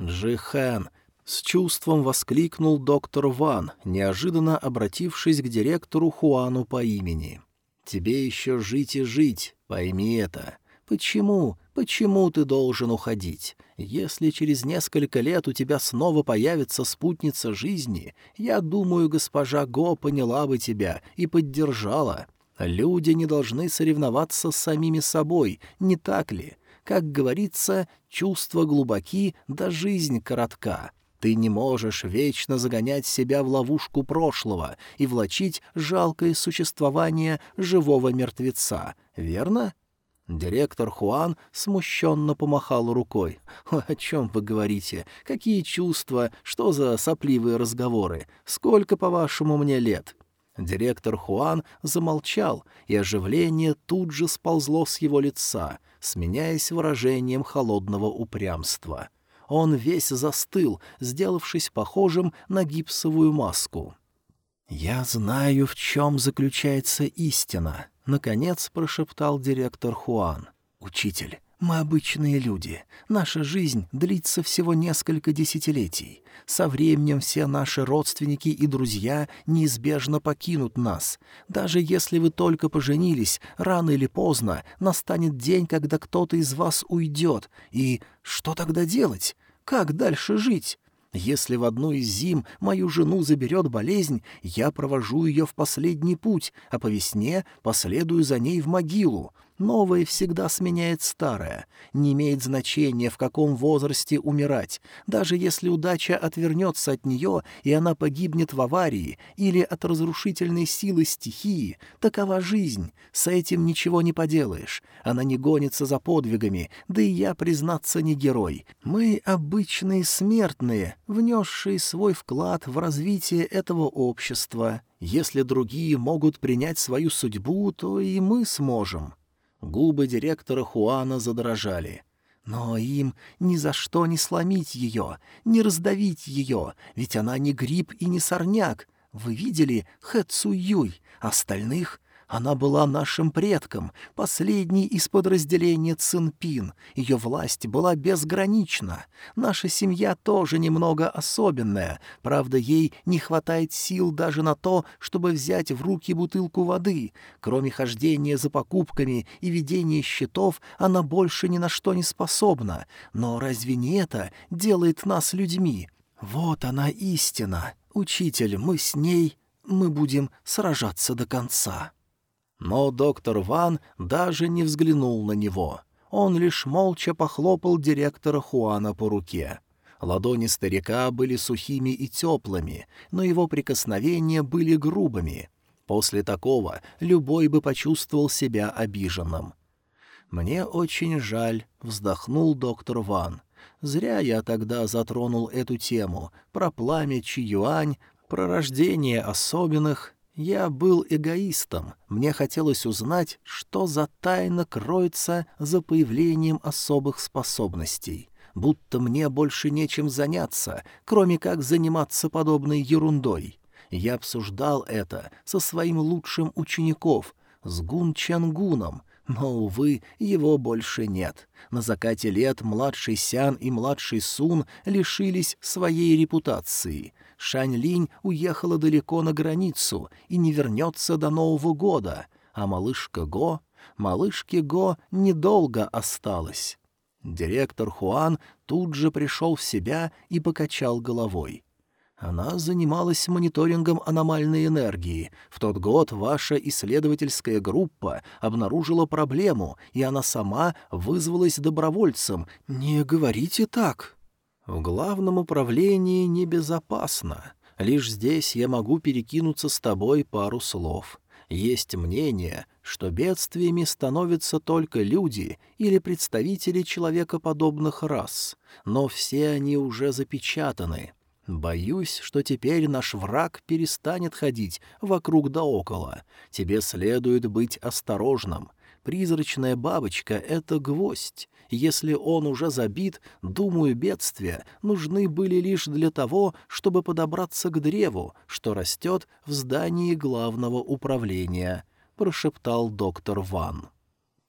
«Джихэн!» — с чувством воскликнул доктор Ван, неожиданно обратившись к директору Хуану по имени. «Тебе еще жить и жить, пойми это. Почему, почему ты должен уходить? Если через несколько лет у тебя снова появится спутница жизни, я думаю, госпожа Го поняла бы тебя и поддержала. Люди не должны соревноваться с самими собой, не так ли? Как говорится, чувства глубоки, да жизнь коротка. Ты не можешь вечно загонять себя в ловушку прошлого и влачить жалкое существование живого мертвеца, верно?» Директор Хуан смущенно помахал рукой. «О чем вы говорите? Какие чувства? Что за сопливые разговоры? Сколько, по-вашему, мне лет?» Директор Хуан замолчал, и оживление тут же сползло с его лица, сменяясь выражением холодного упрямства. Он весь застыл, сделавшись похожим на гипсовую маску. «Я знаю, в чем заключается истина», — наконец прошептал директор Хуан. «Учитель, мы обычные люди. Наша жизнь длится всего несколько десятилетий. Со временем все наши родственники и друзья неизбежно покинут нас. Даже если вы только поженились, рано или поздно настанет день, когда кто-то из вас уйдет. И что тогда делать? Как дальше жить? Если в одну из зим мою жену заберет болезнь, я провожу ее в последний путь, а по весне последую за ней в могилу. Новое всегда сменяет старое. Не имеет значения, в каком возрасте умирать. Даже если удача отвернется от нее, и она погибнет в аварии или от разрушительной силы стихии, такова жизнь. С этим ничего не поделаешь. Она не гонится за подвигами, да и я, признаться, не герой. Мы обычные смертные, внесшие свой вклад в развитие этого общества. Если другие могут принять свою судьбу, то и мы сможем. Губы директора Хуана задрожали. Но им ни за что не сломить ее, не раздавить ее, ведь она не гриб и не сорняк. Вы видели Хэ Цу Юй, остальных она была нашим предком, последней из подразделения Цинпин. Ее власть была безгранична. Наша семья тоже немного особенная. Правда, ей не хватает сил даже на то, чтобы взять в руки бутылку воды. Кроме хождения за покупками и ведения счетов, она больше ни на что не способна. Но разве не это делает нас людьми? Вот она истина. Учитель, мы с ней... Мы будем сражаться до конца. Но доктор Ван даже не взглянул на него. Он лишь молча похлопал директора Хуана по руке. Ладони старика были сухими и теплыми, но его прикосновения были грубыми. После такого любой бы почувствовал себя обиженным. «Мне очень жаль», — вздохнул доктор Ван. «Зря я тогда затронул эту тему про пламя Чиюань, про рождение особенных я был эгоистом, мне хотелось узнать, что за тайна кроется за появлением особых способностей, будто мне больше нечем заняться, кроме как заниматься подобной ерундой. Я обсуждал это со своим лучшим учеников, с Гун Чангуном, но, увы, его больше нет. На закате лет младший Сян и младший Сун лишились своей репутации — Шань-Линь уехала далеко на границу и не вернется до Нового года, а малышка Го... Малышке Го недолго осталось. Директор Хуан тут же пришел в себя и покачал головой. Она занималась мониторингом аномальной энергии. В тот год ваша исследовательская группа обнаружила проблему, и она сама вызвалась добровольцем. Не говорите так. В главном управлении небезопасно. Лишь здесь я могу перекинуться с тобой пару слов. Есть мнение, что бедствиями становятся только люди или представители человекоподобных рас, но все они уже запечатаны. Боюсь, что теперь наш враг перестанет ходить вокруг да около. Тебе следует быть осторожным. Призрачная бабочка — это гвоздь. Если он уже забит, думаю, бедствия нужны были лишь для того, чтобы подобраться к древу, что растет в здании главного управления», — прошептал доктор Ван.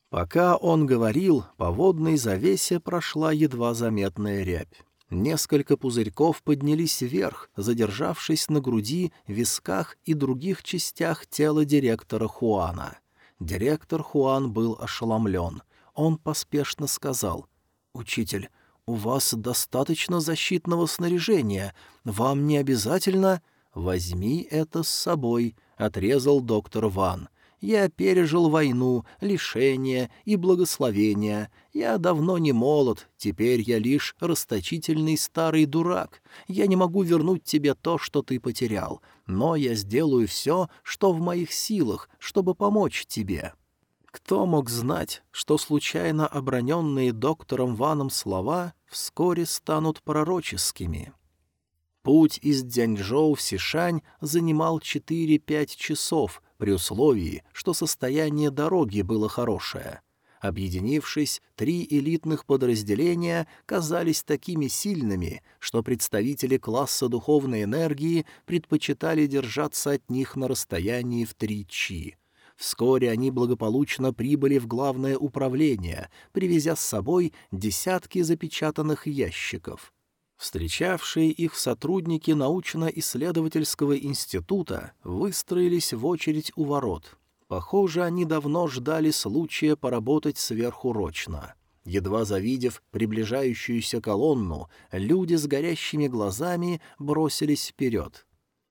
Пока он говорил, по водной завесе прошла едва заметная рябь. Несколько пузырьков поднялись вверх, задержавшись на груди, висках и других частях тела директора Хуана. Директор Хуан был ошеломлен. Он поспешно сказал, «Учитель, у вас достаточно защитного снаряжения. Вам не обязательно...» «Возьми это с собой», — отрезал доктор Ван. Я пережил войну, лишения и благословения. Я давно не молод, теперь я лишь расточительный старый дурак. Я не могу вернуть тебе то, что ты потерял, но я сделаю все, что в моих силах, чтобы помочь тебе». Кто мог знать, что случайно оброненные доктором Ваном слова вскоре станут пророческими? Путь из Дзяньчжоу в Сишань занимал 4-5 часов — при условии, что состояние дороги было хорошее. Объединившись, три элитных подразделения казались такими сильными, что представители класса духовной энергии предпочитали держаться от них на расстоянии в три чи. Вскоре они благополучно прибыли в главное управление, привезя с собой десятки запечатанных ящиков — Встречавшие их сотрудники научно-исследовательского института выстроились в очередь у ворот. Похоже, они давно ждали случая поработать сверхурочно. Едва завидев приближающуюся колонну, люди с горящими глазами бросились вперед.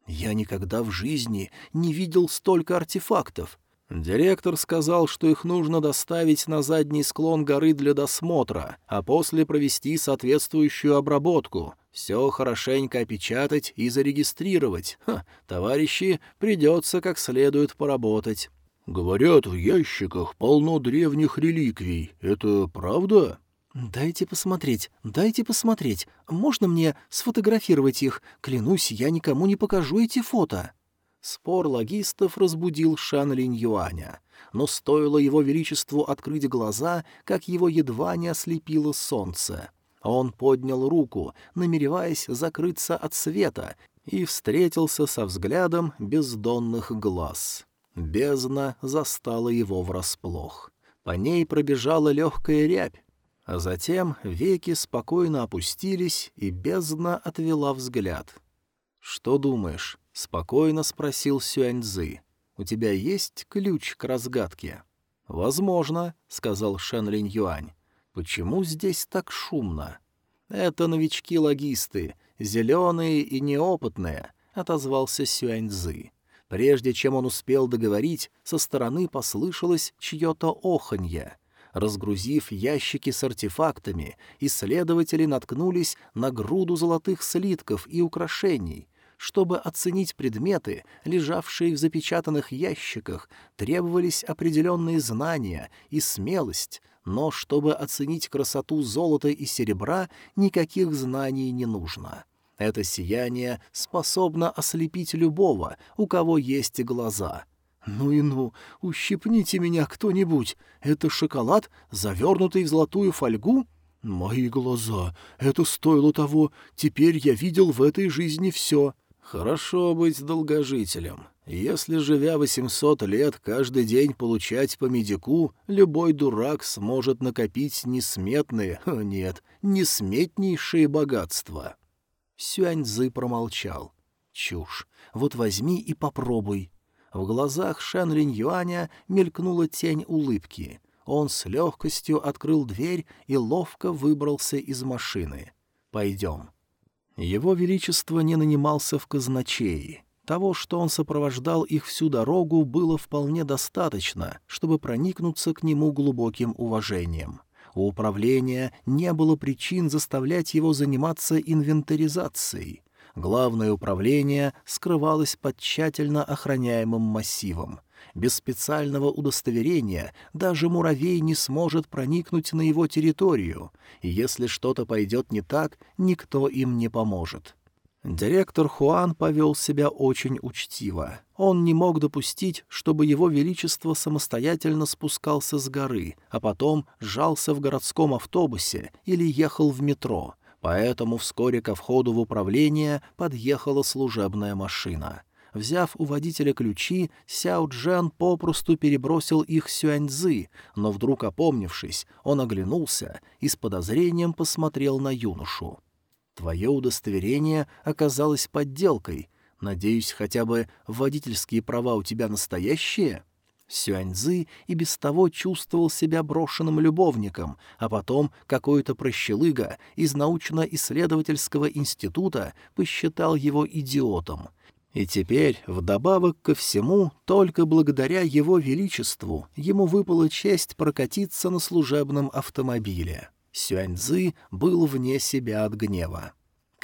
«Я никогда в жизни не видел столько артефактов», Директор сказал, что их нужно доставить на задний склон горы для досмотра, а после провести соответствующую обработку. Все хорошенько опечатать и зарегистрировать. Ха, товарищи, придется как следует поработать. «Говорят, в ящиках полно древних реликвий. Это правда?» «Дайте посмотреть, дайте посмотреть. Можно мне сфотографировать их? Клянусь, я никому не покажу эти фото». Спор логистов разбудил Шан Линь Юаня, но стоило его величеству открыть глаза, как его едва не ослепило солнце. Он поднял руку, намереваясь закрыться от света, и встретился со взглядом бездонных глаз. Бездна застала его врасплох. По ней пробежала легкая рябь, а затем веки спокойно опустились, и бездна отвела взгляд. «Что думаешь?» — спокойно спросил Сюаньзы. «У тебя есть ключ к разгадке?» «Возможно», — сказал Шэн Линь Юань. «Почему здесь так шумно?» «Это новички-логисты, зеленые и неопытные», — отозвался Сюаньзы. Прежде чем он успел договорить, со стороны послышалось чье-то оханье. Разгрузив ящики с артефактами, исследователи наткнулись на груду золотых слитков и украшений — чтобы оценить предметы, лежавшие в запечатанных ящиках, требовались определенные знания и смелость, но чтобы оценить красоту золота и серебра, никаких знаний не нужно. Это сияние способно ослепить любого, у кого есть глаза. «Ну и ну, ущипните меня кто-нибудь. Это шоколад, завернутый в золотую фольгу?» «Мои глаза! Это стоило того! Теперь я видел в этой жизни все!» Хорошо быть долгожителем. Если, живя 800 лет, каждый день получать по медику, любой дурак сможет накопить несметные, *laughs* нет, несметнейшие богатства. Сюаньзы промолчал. Чушь. Вот возьми и попробуй. В глазах Шэн Линь Юаня мелькнула тень улыбки. Он с легкостью открыл дверь и ловко выбрался из машины. «Пойдем». Его Величество не нанимался в казначеи. Того, что он сопровождал их всю дорогу, было вполне достаточно, чтобы проникнуться к нему глубоким уважением. У управления не было причин заставлять его заниматься инвентаризацией. Главное управление скрывалось под тщательно охраняемым массивом. Без специального удостоверения даже муравей не сможет проникнуть на его территорию, и если что-то пойдет не так, никто им не поможет. Директор Хуан повел себя очень учтиво. Он не мог допустить, чтобы его величество самостоятельно спускался с горы, а потом сжался в городском автобусе или ехал в метро, поэтому вскоре ко входу в управление подъехала служебная машина. Взяв у водителя ключи, Сяо Джен попросту перебросил их Сюаньзы, но вдруг опомнившись, он оглянулся и с подозрением посмотрел на юношу. Твое удостоверение оказалось подделкой. Надеюсь, хотя бы водительские права у тебя настоящие?» Сюаньзы и без того чувствовал себя брошенным любовником, а потом какой-то прощелыга из научно-исследовательского института посчитал его идиотом. И теперь, вдобавок ко всему, только благодаря его величеству ему выпала честь прокатиться на служебном автомобиле. Сюаньзы был вне себя от гнева.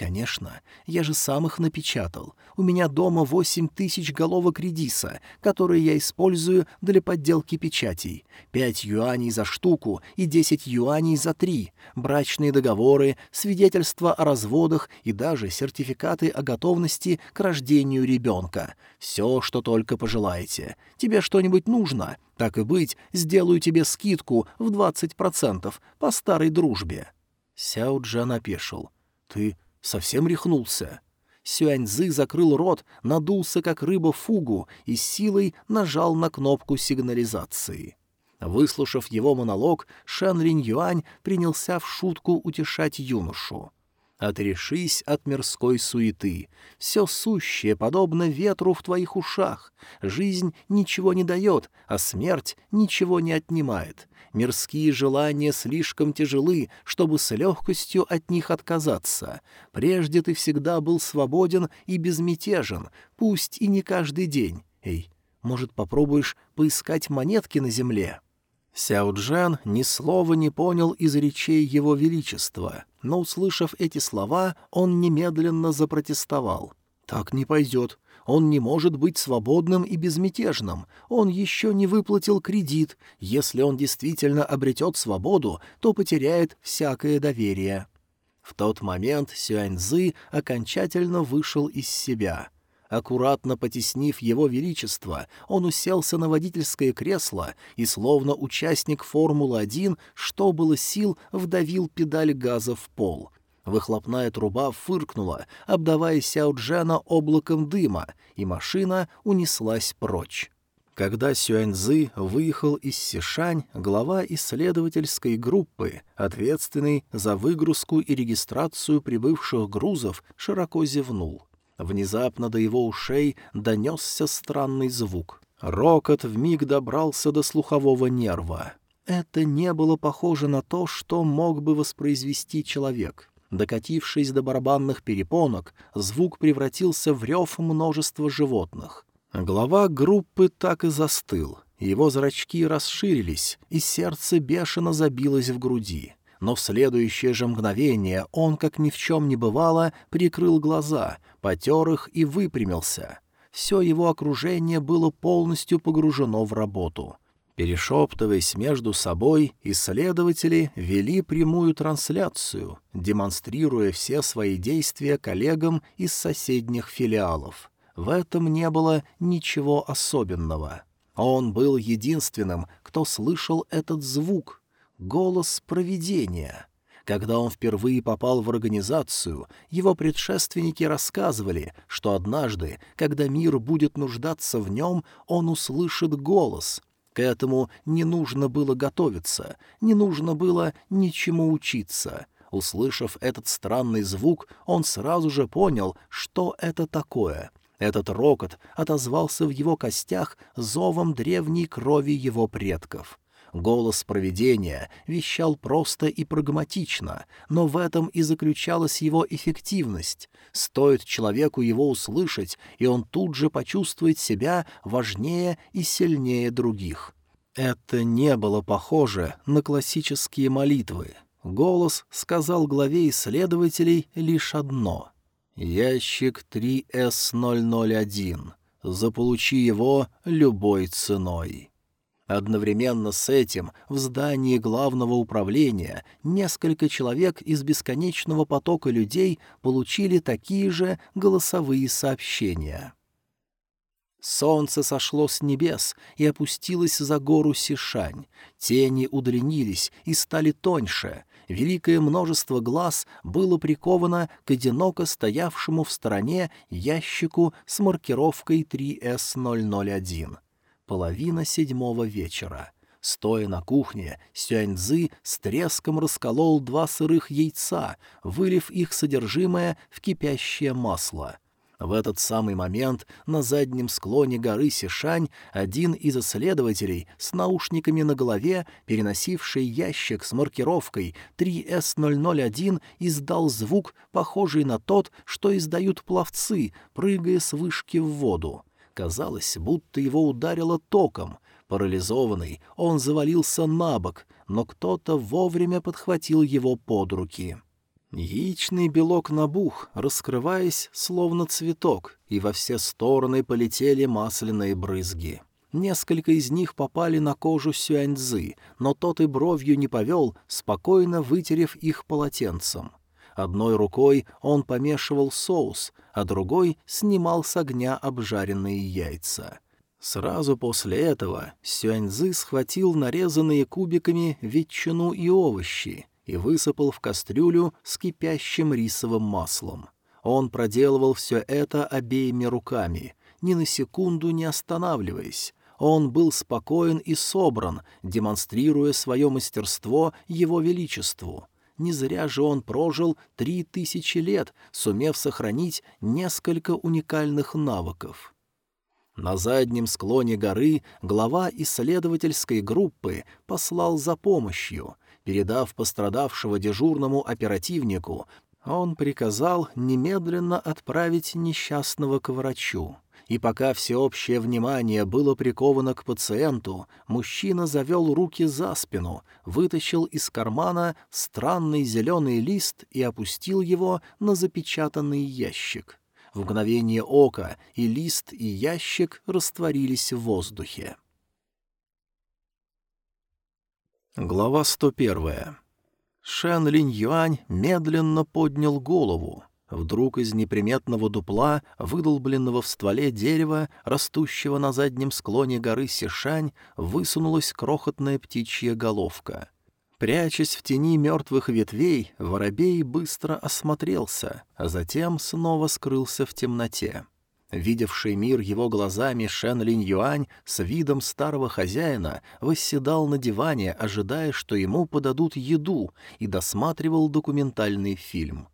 «Конечно, я же сам их напечатал. У меня дома восемь тысяч головок редиса, которые я использую для подделки печатей. Пять юаней за штуку и десять юаней за три. Брачные договоры, свидетельства о разводах и даже сертификаты о готовности к рождению ребенка. Все, что только пожелаете. Тебе что-нибудь нужно? Так и быть, сделаю тебе скидку в двадцать процентов по старой дружбе». Сяо Джан опешил. «Ты Совсем рехнулся. Сюаньзы закрыл рот, надулся, как рыба фугу, и силой нажал на кнопку сигнализации. Выслушав его монолог, Шэн Линь Юань принялся в шутку утешать юношу. Отрешись от мирской суеты. Все сущее подобно ветру в твоих ушах. Жизнь ничего не дает, а смерть ничего не отнимает. Мирские желания слишком тяжелы, чтобы с легкостью от них отказаться. Прежде ты всегда был свободен и безмятежен, пусть и не каждый день. Эй, может, попробуешь поискать монетки на земле?» Сяо Джан ни слова не понял из речей его величества, но, услышав эти слова, он немедленно запротестовал. «Так не пойдет. Он не может быть свободным и безмятежным. Он еще не выплатил кредит. Если он действительно обретет свободу, то потеряет всякое доверие». В тот момент Сюаньзы окончательно вышел из себя — Аккуратно потеснив его величество, он уселся на водительское кресло и, словно участник Формулы-1, что было сил, вдавил педаль газа в пол. Выхлопная труба фыркнула, обдавая Сяо-Джена облаком дыма, и машина унеслась прочь. Когда Сюаньзы выехал из Сишань, глава исследовательской группы, ответственный за выгрузку и регистрацию прибывших грузов, широко зевнул. Внезапно до его ушей донесся странный звук. Рокот вмиг добрался до слухового нерва. Это не было похоже на то, что мог бы воспроизвести человек. Докатившись до барабанных перепонок, звук превратился в рев множества животных. Глава группы так и застыл. Его зрачки расширились, и сердце бешено забилось в груди но в следующее же мгновение он, как ни в чем не бывало, прикрыл глаза, потер их и выпрямился. Все его окружение было полностью погружено в работу. Перешептываясь между собой, исследователи вели прямую трансляцию, демонстрируя все свои действия коллегам из соседних филиалов. В этом не было ничего особенного. Он был единственным, кто слышал этот звук — голос провидения. Когда он впервые попал в организацию, его предшественники рассказывали, что однажды, когда мир будет нуждаться в нем, он услышит голос. К этому не нужно было готовиться, не нужно было ничему учиться. Услышав этот странный звук, он сразу же понял, что это такое. Этот рокот отозвался в его костях зовом древней крови его предков. Голос провидения вещал просто и прагматично, но в этом и заключалась его эффективность. Стоит человеку его услышать, и он тут же почувствует себя важнее и сильнее других. Это не было похоже на классические молитвы. Голос сказал главе исследователей лишь одно. «Ящик 3С001. Заполучи его любой ценой». Одновременно с этим в здании главного управления несколько человек из бесконечного потока людей получили такие же голосовые сообщения. Солнце сошло с небес и опустилось за гору Сишань. Тени удлинились и стали тоньше. Великое множество глаз было приковано к одиноко стоявшему в стороне ящику с маркировкой 3С001 половина седьмого вечера. Стоя на кухне, Сюаньзы с треском расколол два сырых яйца, вылив их содержимое в кипящее масло. В этот самый момент на заднем склоне горы Сишань один из исследователей с наушниками на голове, переносивший ящик с маркировкой 3С001, издал звук, похожий на тот, что издают пловцы, прыгая с вышки в воду. Казалось, будто его ударило током. Парализованный, он завалился на бок, но кто-то вовремя подхватил его под руки. Яичный белок набух, раскрываясь, словно цветок, и во все стороны полетели масляные брызги. Несколько из них попали на кожу Сюаньзы, но тот и бровью не повел, спокойно вытерев их полотенцем. Одной рукой он помешивал соус, а другой снимал с огня обжаренные яйца. Сразу после этого Сюаньзы схватил нарезанные кубиками ветчину и овощи и высыпал в кастрюлю с кипящим рисовым маслом. Он проделывал все это обеими руками, ни на секунду не останавливаясь. Он был спокоен и собран, демонстрируя свое мастерство его величеству — не зря же он прожил три тысячи лет, сумев сохранить несколько уникальных навыков. На заднем склоне горы глава исследовательской группы послал за помощью. Передав пострадавшего дежурному оперативнику, он приказал немедленно отправить несчастного к врачу и пока всеобщее внимание было приковано к пациенту, мужчина завел руки за спину, вытащил из кармана странный зеленый лист и опустил его на запечатанный ящик. В мгновение ока и лист, и ящик растворились в воздухе. Глава 101. Шэн Линь Юань медленно поднял голову. Вдруг из неприметного дупла, выдолбленного в стволе дерева, растущего на заднем склоне горы Сишань, высунулась крохотная птичья головка. Прячась в тени мертвых ветвей, воробей быстро осмотрелся, а затем снова скрылся в темноте. Видевший мир его глазами Шен Линь Юань с видом старого хозяина восседал на диване, ожидая, что ему подадут еду, и досматривал документальный фильм.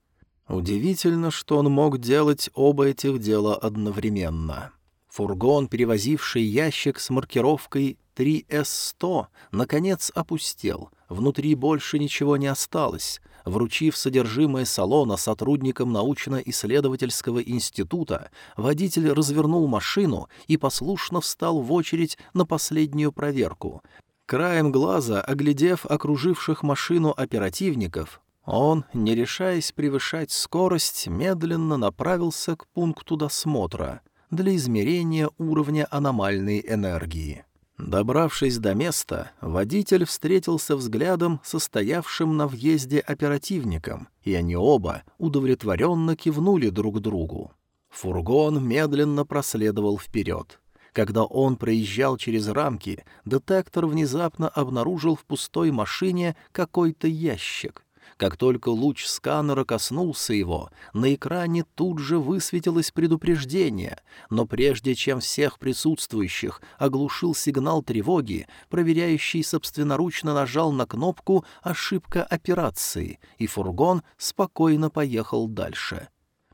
Удивительно, что он мог делать оба этих дела одновременно. Фургон, перевозивший ящик с маркировкой 3С100, наконец опустел. Внутри больше ничего не осталось. Вручив содержимое салона сотрудникам научно-исследовательского института, водитель развернул машину и послушно встал в очередь на последнюю проверку. Краем глаза, оглядев окруживших машину оперативников, он, не решаясь превышать скорость, медленно направился к пункту досмотра для измерения уровня аномальной энергии. Добравшись до места, водитель встретился взглядом состоявшим на въезде оперативником, и они оба удовлетворенно кивнули друг другу. Фургон медленно проследовал вперед. Когда он проезжал через рамки, детектор внезапно обнаружил в пустой машине какой-то ящик. Как только луч сканера коснулся его, на экране тут же высветилось предупреждение, но прежде чем всех присутствующих оглушил сигнал тревоги, проверяющий собственноручно нажал на кнопку «Ошибка операции», и фургон спокойно поехал дальше.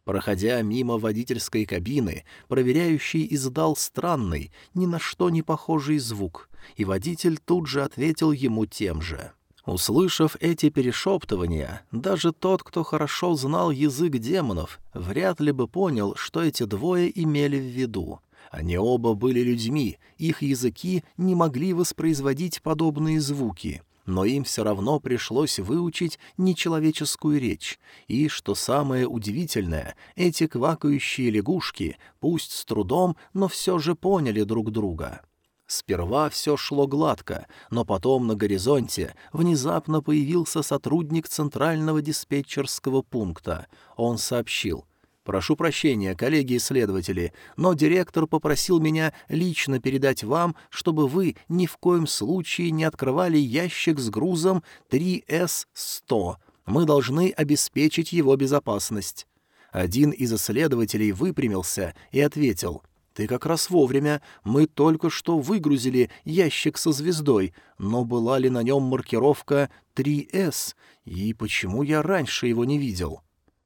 Проходя мимо водительской кабины, проверяющий издал странный, ни на что не похожий звук, и водитель тут же ответил ему тем же. Услышав эти перешептывания, даже тот, кто хорошо знал язык демонов, вряд ли бы понял, что эти двое имели в виду. Они оба были людьми, их языки не могли воспроизводить подобные звуки — но им все равно пришлось выучить нечеловеческую речь, и, что самое удивительное, эти квакающие лягушки, пусть с трудом, но все же поняли друг друга. Сперва все шло гладко, но потом на горизонте внезапно появился сотрудник центрального диспетчерского пункта. Он сообщил — Прошу прощения, коллеги-исследователи, но директор попросил меня лично передать вам, чтобы вы ни в коем случае не открывали ящик с грузом 3С-100. Мы должны обеспечить его безопасность». Один из исследователей выпрямился и ответил — «Ты как раз вовремя. Мы только что выгрузили ящик со звездой, но была ли на нем маркировка 3С? И почему я раньше его не видел?»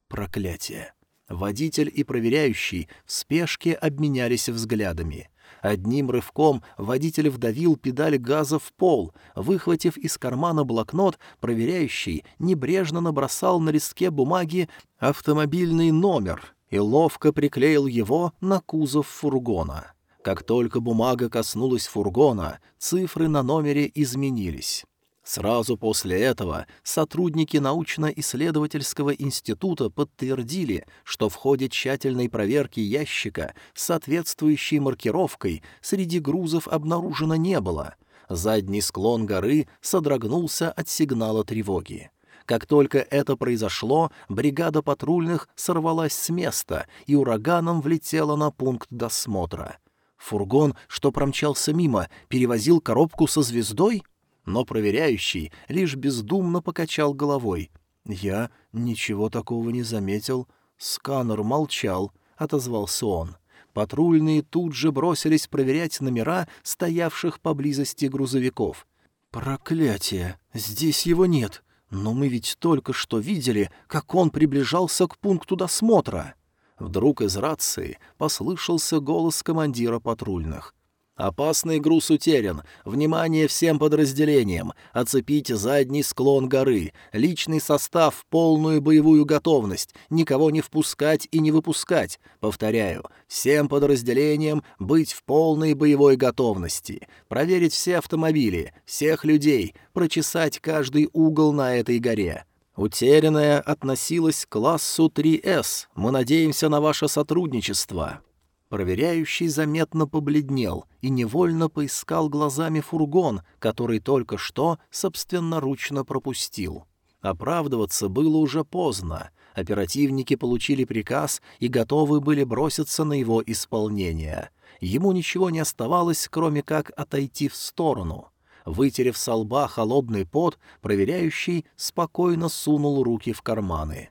«Проклятие!» Водитель и проверяющий в спешке обменялись взглядами. Одним рывком водитель вдавил педаль газа в пол. Выхватив из кармана блокнот, проверяющий небрежно набросал на листке бумаги автомобильный номер и ловко приклеил его на кузов фургона. Как только бумага коснулась фургона, цифры на номере изменились. Сразу после этого сотрудники научно-исследовательского института подтвердили, что в ходе тщательной проверки ящика с соответствующей маркировкой среди грузов обнаружено не было. Задний склон горы содрогнулся от сигнала тревоги. Как только это произошло, бригада патрульных сорвалась с места и ураганом влетела на пункт досмотра. Фургон, что промчался мимо, перевозил коробку со звездой — но проверяющий лишь бездумно покачал головой. «Я ничего такого не заметил. Сканер молчал», — отозвался он. Патрульные тут же бросились проверять номера стоявших поблизости грузовиков. «Проклятие! Здесь его нет! Но мы ведь только что видели, как он приближался к пункту досмотра!» Вдруг из рации послышался голос командира патрульных. Опасный груз утерян. Внимание всем подразделениям. Оцепить задний склон горы. Личный состав в полную боевую готовность. Никого не впускать и не выпускать. Повторяю, всем подразделениям быть в полной боевой готовности. Проверить все автомобили, всех людей, прочесать каждый угол на этой горе. Утерянная относилась к классу 3С. Мы надеемся на ваше сотрудничество. Проверяющий заметно побледнел и невольно поискал глазами фургон, который только что собственноручно пропустил. Оправдываться было уже поздно. Оперативники получили приказ и готовы были броситься на его исполнение. Ему ничего не оставалось, кроме как отойти в сторону. Вытерев со лба холодный пот, проверяющий спокойно сунул руки в карманы.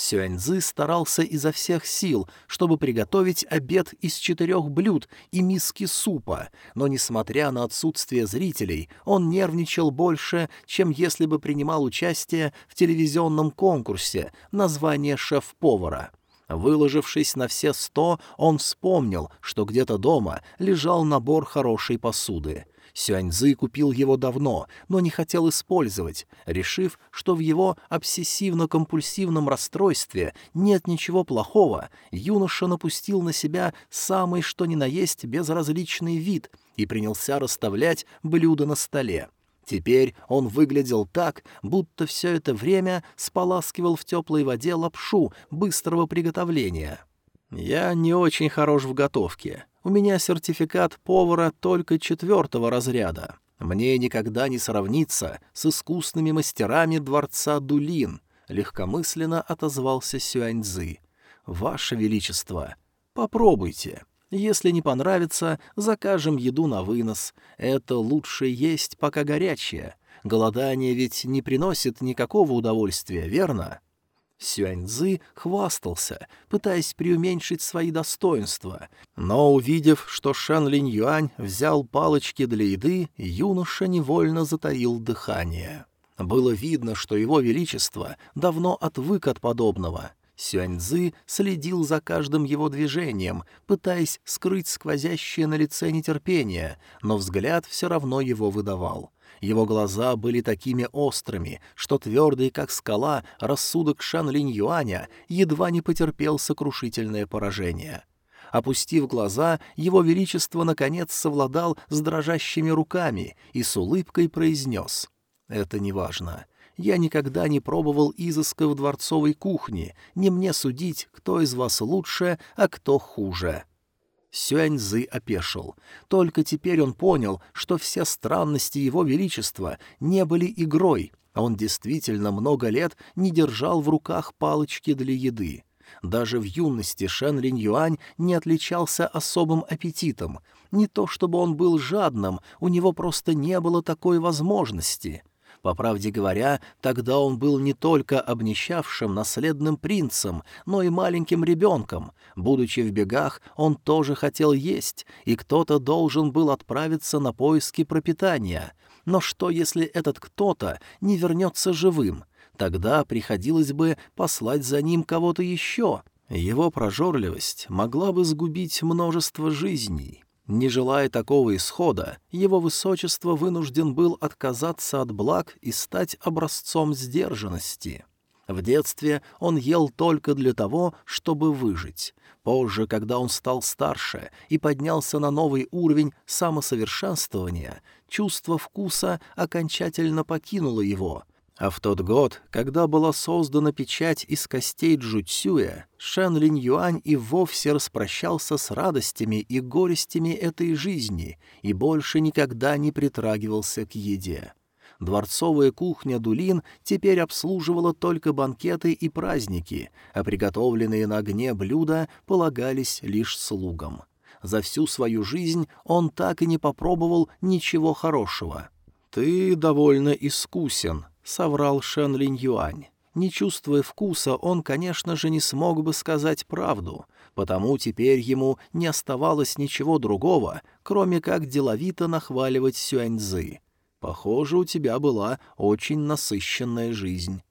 Сюаньзы старался изо всех сил, чтобы приготовить обед из четырех блюд и миски супа, но, несмотря на отсутствие зрителей, он нервничал больше, чем если бы принимал участие в телевизионном конкурсе название шеф-повара. Выложившись на все сто, он вспомнил, что где-то дома лежал набор хорошей посуды. Сюаньзы купил его давно, но не хотел использовать, решив, что в его обсессивно-компульсивном расстройстве нет ничего плохого, юноша напустил на себя самый что ни на есть безразличный вид и принялся расставлять блюда на столе. Теперь он выглядел так, будто все это время споласкивал в теплой воде лапшу быстрого приготовления. «Я не очень хорош в готовке», у меня сертификат повара только четвертого разряда. Мне никогда не сравниться с искусными мастерами дворца Дулин», — легкомысленно отозвался Сюаньзы. «Ваше Величество, попробуйте. Если не понравится, закажем еду на вынос. Это лучше есть, пока горячее. Голодание ведь не приносит никакого удовольствия, верно?» Сюаньзы хвастался, пытаясь преуменьшить свои достоинства, но, увидев, что Шан Линь Юань взял палочки для еды, юноша невольно затаил дыхание. Было видно, что его величество давно отвык от подобного. Сюаньзы следил за каждым его движением, пытаясь скрыть сквозящее на лице нетерпение, но взгляд все равно его выдавал. Его глаза были такими острыми, что твердый, как скала, рассудок Шан Линь Юаня едва не потерпел сокрушительное поражение. Опустив глаза, его величество наконец совладал с дрожащими руками и с улыбкой произнес «Это неважно. Я никогда не пробовал изыска в дворцовой кухне, не мне судить, кто из вас лучше, а кто хуже». Сюаньзы опешил. Только теперь он понял, что все странности его величества не были игрой, а он действительно много лет не держал в руках палочки для еды. Даже в юности Шен Линь Юань не отличался особым аппетитом. Не то чтобы он был жадным, у него просто не было такой возможности. По правде говоря, тогда он был не только обнищавшим наследным принцем, но и маленьким ребенком. Будучи в бегах, он тоже хотел есть, и кто-то должен был отправиться на поиски пропитания. Но что, если этот кто-то не вернется живым? Тогда приходилось бы послать за ним кого-то еще. Его прожорливость могла бы сгубить множество жизней. Не желая такого исхода, его высочество вынужден был отказаться от благ и стать образцом сдержанности. В детстве он ел только для того, чтобы выжить. Позже, когда он стал старше и поднялся на новый уровень самосовершенствования, чувство вкуса окончательно покинуло его, а в тот год, когда была создана печать из костей Джуцюя, Шэн Линь Юань и вовсе распрощался с радостями и горестями этой жизни и больше никогда не притрагивался к еде. Дворцовая кухня Дулин теперь обслуживала только банкеты и праздники, а приготовленные на огне блюда полагались лишь слугам. За всю свою жизнь он так и не попробовал ничего хорошего. «Ты довольно искусен», — соврал Шен Линь Юань. Не чувствуя вкуса, он, конечно же, не смог бы сказать правду, потому теперь ему не оставалось ничего другого, кроме как деловито нахваливать Сюаньзы. «Похоже, у тебя была очень насыщенная жизнь».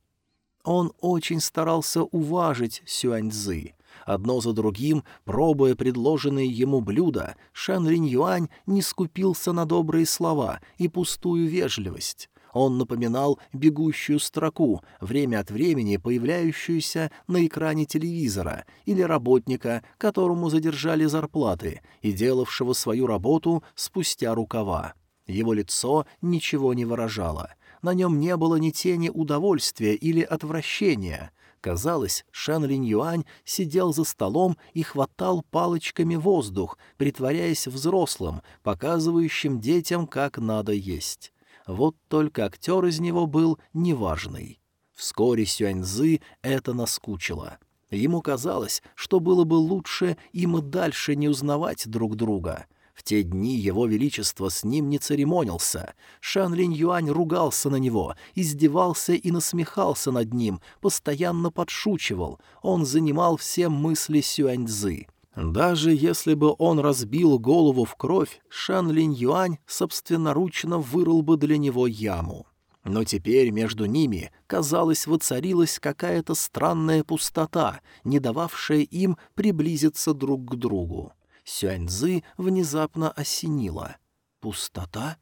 Он очень старался уважить Сюаньзы. Одно за другим, пробуя предложенные ему блюда, Шэн Линь Юань не скупился на добрые слова и пустую вежливость. Он напоминал бегущую строку, время от времени появляющуюся на экране телевизора, или работника, которому задержали зарплаты, и делавшего свою работу спустя рукава. Его лицо ничего не выражало. На нем не было ни тени удовольствия или отвращения. Казалось, Шан Линь Юань сидел за столом и хватал палочками воздух, притворяясь взрослым, показывающим детям, как надо есть. Вот только актер из него был неважный. Вскоре Сюаньзы это наскучило. Ему казалось, что было бы лучше им и дальше не узнавать друг друга. В те дни его величество с ним не церемонился. Шан Линь Юань ругался на него, издевался и насмехался над ним, постоянно подшучивал. Он занимал все мысли Сюаньзы. Даже если бы он разбил голову в кровь, Шан Линь Юань собственноручно вырыл бы для него яму. Но теперь между ними, казалось, воцарилась какая-то странная пустота, не дававшая им приблизиться друг к другу. Сюаньзы внезапно осенила. «Пустота?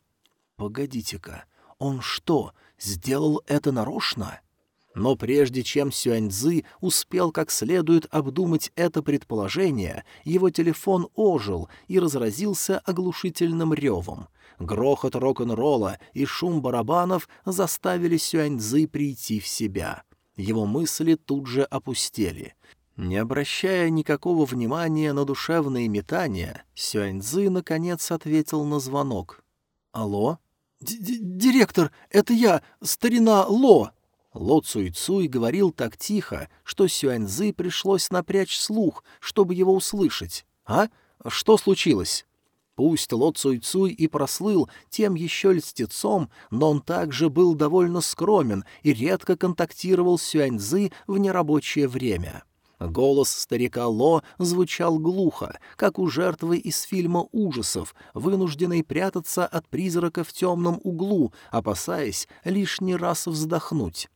Погодите-ка, он что, сделал это нарочно?» Но прежде чем Сюаньзы успел как следует обдумать это предположение, его телефон ожил и разразился оглушительным ревом. Грохот рок-н-ролла и шум барабанов заставили Сюаньзы прийти в себя. Его мысли тут же опустели. Не обращая никакого внимания на душевные метания, Сюаньзы наконец ответил на звонок. «Алло?» «Директор, это я, старина Ло!» Ло Цуй Цуй говорил так тихо, что Сюаньзы пришлось напрячь слух, чтобы его услышать. «А? Что случилось?» Пусть Ло Цуй Цуй и прослыл тем еще льстецом, но он также был довольно скромен и редко контактировал с Сюаньзы в нерабочее время. Голос старика Ло звучал глухо, как у жертвы из фильма ужасов, вынужденной прятаться от призрака в темном углу, опасаясь лишний раз вздохнуть.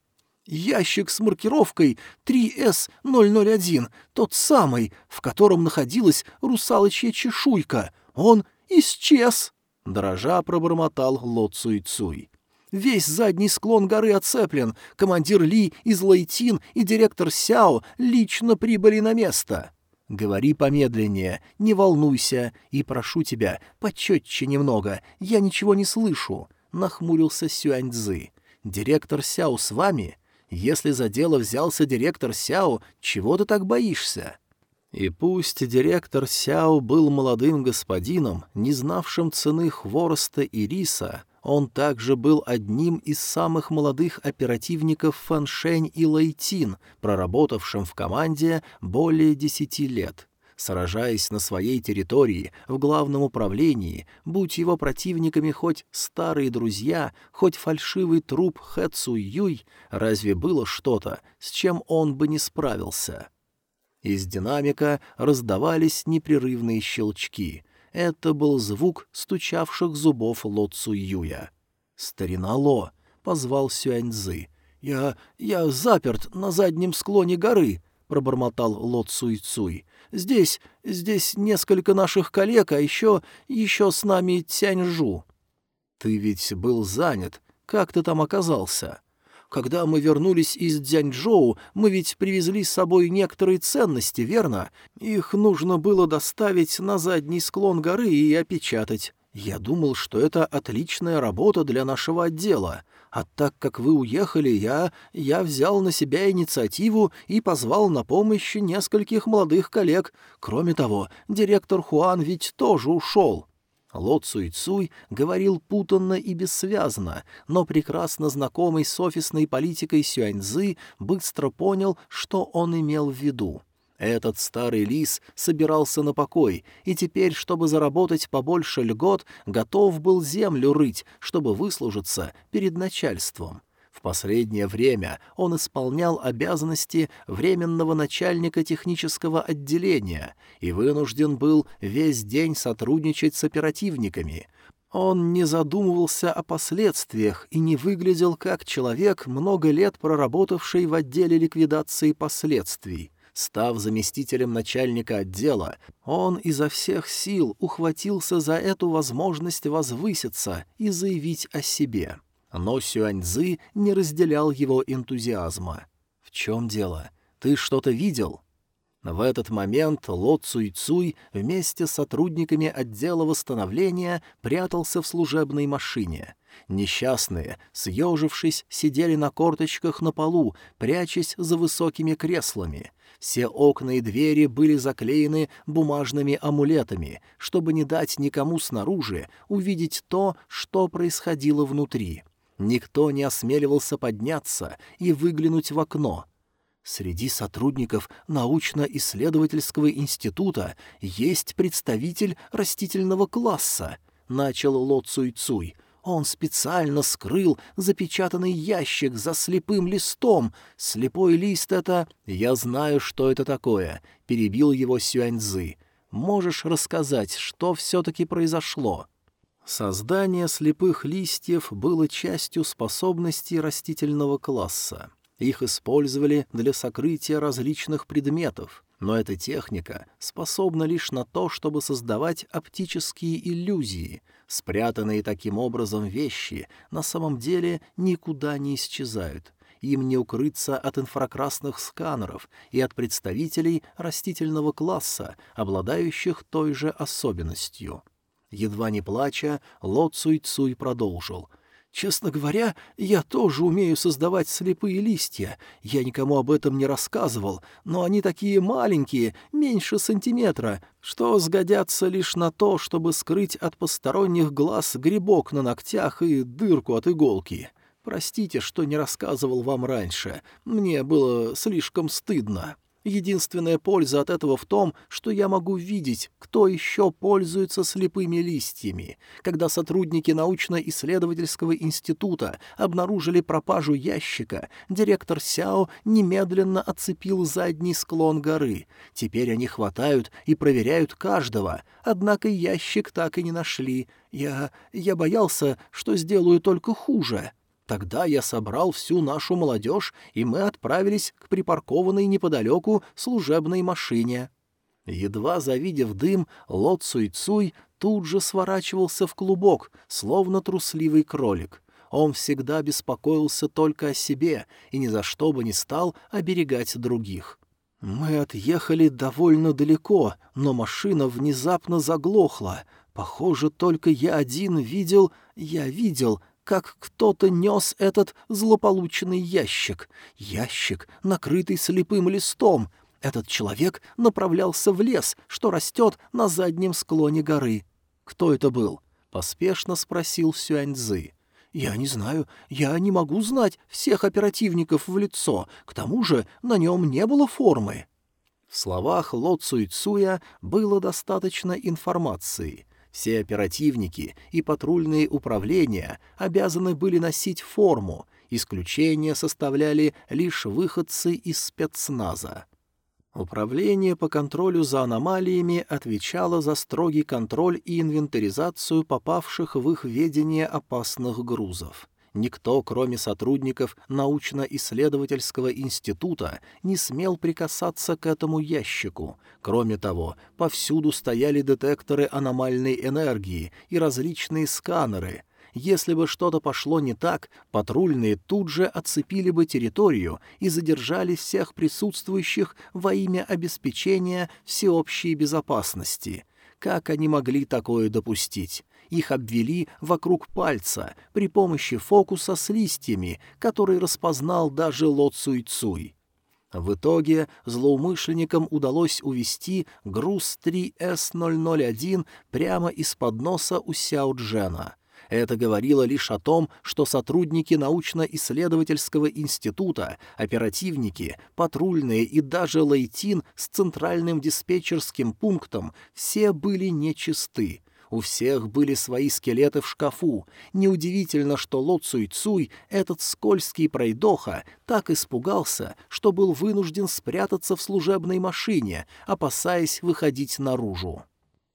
Ящик с маркировкой 3С001, тот самый, в котором находилась русалочья чешуйка. Он исчез!» Дрожа пробормотал Ло Цуй Цуй. Весь задний склон горы оцеплен. Командир Ли из Лайтин и директор Сяо лично прибыли на место. Говори помедленнее, не волнуйся, и прошу тебя, почетче немного, я ничего не слышу, — нахмурился Сюаньцзы. Директор Сяо с вами? Если за дело взялся директор Сяо, чего ты так боишься? И пусть директор Сяо был молодым господином, не знавшим цены хвороста и риса, он также был одним из самых молодых оперативников Фаншень и Лайтин, проработавшим в команде более десяти лет. Сражаясь на своей территории, в главном управлении, будь его противниками хоть старые друзья, хоть фальшивый труп Хэ Цу Юй, разве было что-то, с чем он бы не справился? Из динамика раздавались непрерывные щелчки — это был звук стучавших зубов Ло Цуюя. «Старина Ло!» — позвал Сюаньзы. «Я... я заперт на заднем склоне горы», — пробормотал Ло Цуй Цуй. «Здесь... здесь несколько наших коллег, а еще... еще с нами Тяньжу». «Ты ведь был занят. Как ты там оказался?» Когда мы вернулись из Дзяньчжоу, мы ведь привезли с собой некоторые ценности, верно? Их нужно было доставить на задний склон горы и опечатать. Я думал, что это отличная работа для нашего отдела. А так как вы уехали, я... я взял на себя инициативу и позвал на помощь нескольких молодых коллег. Кроме того, директор Хуан ведь тоже ушел. Ло Цуй Цуй говорил путанно и бессвязно, но прекрасно знакомый с офисной политикой Сюаньзы быстро понял, что он имел в виду. Этот старый лис собирался на покой, и теперь, чтобы заработать побольше льгот, готов был землю рыть, чтобы выслужиться перед начальством. В последнее время он исполнял обязанности временного начальника технического отделения и вынужден был весь день сотрудничать с оперативниками. Он не задумывался о последствиях и не выглядел как человек, много лет проработавший в отделе ликвидации последствий. Став заместителем начальника отдела, он изо всех сил ухватился за эту возможность возвыситься и заявить о себе. Но Сюаньзы не разделял его энтузиазма. «В чем дело? Ты что-то видел?» В этот момент Ло Цуй Цуй вместе с сотрудниками отдела восстановления прятался в служебной машине. Несчастные, съежившись, сидели на корточках на полу, прячась за высокими креслами. Все окна и двери были заклеены бумажными амулетами, чтобы не дать никому снаружи увидеть то, что происходило внутри. Никто не осмеливался подняться и выглянуть в окно. Среди сотрудников научно-исследовательского института есть представитель растительного класса, начал Ло Цуй Цуй. Он специально скрыл запечатанный ящик за слепым листом. Слепой лист — это... Я знаю, что это такое, — перебил его Сюаньзы. Можешь рассказать, что все-таки произошло?» Создание слепых листьев было частью способностей растительного класса. Их использовали для сокрытия различных предметов, но эта техника способна лишь на то, чтобы создавать оптические иллюзии. Спрятанные таким образом вещи на самом деле никуда не исчезают. Им не укрыться от инфракрасных сканеров и от представителей растительного класса, обладающих той же особенностью. Едва не плача, Ло Цуй Цуй продолжил. «Честно говоря, я тоже умею создавать слепые листья. Я никому об этом не рассказывал, но они такие маленькие, меньше сантиметра, что сгодятся лишь на то, чтобы скрыть от посторонних глаз грибок на ногтях и дырку от иголки. Простите, что не рассказывал вам раньше. Мне было слишком стыдно». Единственная польза от этого в том, что я могу видеть, кто еще пользуется слепыми листьями. Когда сотрудники научно-исследовательского института обнаружили пропажу ящика, директор Сяо немедленно оцепил задний склон горы. Теперь они хватают и проверяют каждого, однако ящик так и не нашли. Я... я боялся, что сделаю только хуже. Тогда я собрал всю нашу молодежь, и мы отправились к припаркованной неподалеку служебной машине. Едва завидев дым, Ло Цуй-Цуй тут же сворачивался в клубок, словно трусливый кролик. Он всегда беспокоился только о себе и ни за что бы не стал оберегать других. Мы отъехали довольно далеко, но машина внезапно заглохла. Похоже, только я один видел... Я видел, как кто-то нес этот злополучный ящик. Ящик, накрытый слепым листом. Этот человек направлялся в лес, что растет на заднем склоне горы. «Кто это был?» — поспешно спросил Сюаньзы. «Я не знаю. Я не могу знать всех оперативников в лицо. К тому же на нем не было формы». В словах Ло Цуйцуя было достаточно информации. Все оперативники и патрульные управления обязаны были носить форму, исключение составляли лишь выходцы из спецназа. Управление по контролю за аномалиями отвечало за строгий контроль и инвентаризацию попавших в их ведение опасных грузов. Никто, кроме сотрудников научно-исследовательского института, не смел прикасаться к этому ящику. Кроме того, повсюду стояли детекторы аномальной энергии и различные сканеры — если бы что-то пошло не так, патрульные тут же оцепили бы территорию и задержали всех присутствующих во имя обеспечения всеобщей безопасности. Как они могли такое допустить? Их обвели вокруг пальца при помощи фокуса с листьями, который распознал даже Ло Цуй Цуй. В итоге злоумышленникам удалось увести груз 3С-001 прямо из-под носа у Сяо Джена — это говорило лишь о том, что сотрудники научно-исследовательского института, оперативники, патрульные и даже Лейтин с центральным диспетчерским пунктом все были нечисты. У всех были свои скелеты в шкафу. Неудивительно, что Ло Цуй Цуй, этот скользкий пройдоха, так испугался, что был вынужден спрятаться в служебной машине, опасаясь выходить наружу.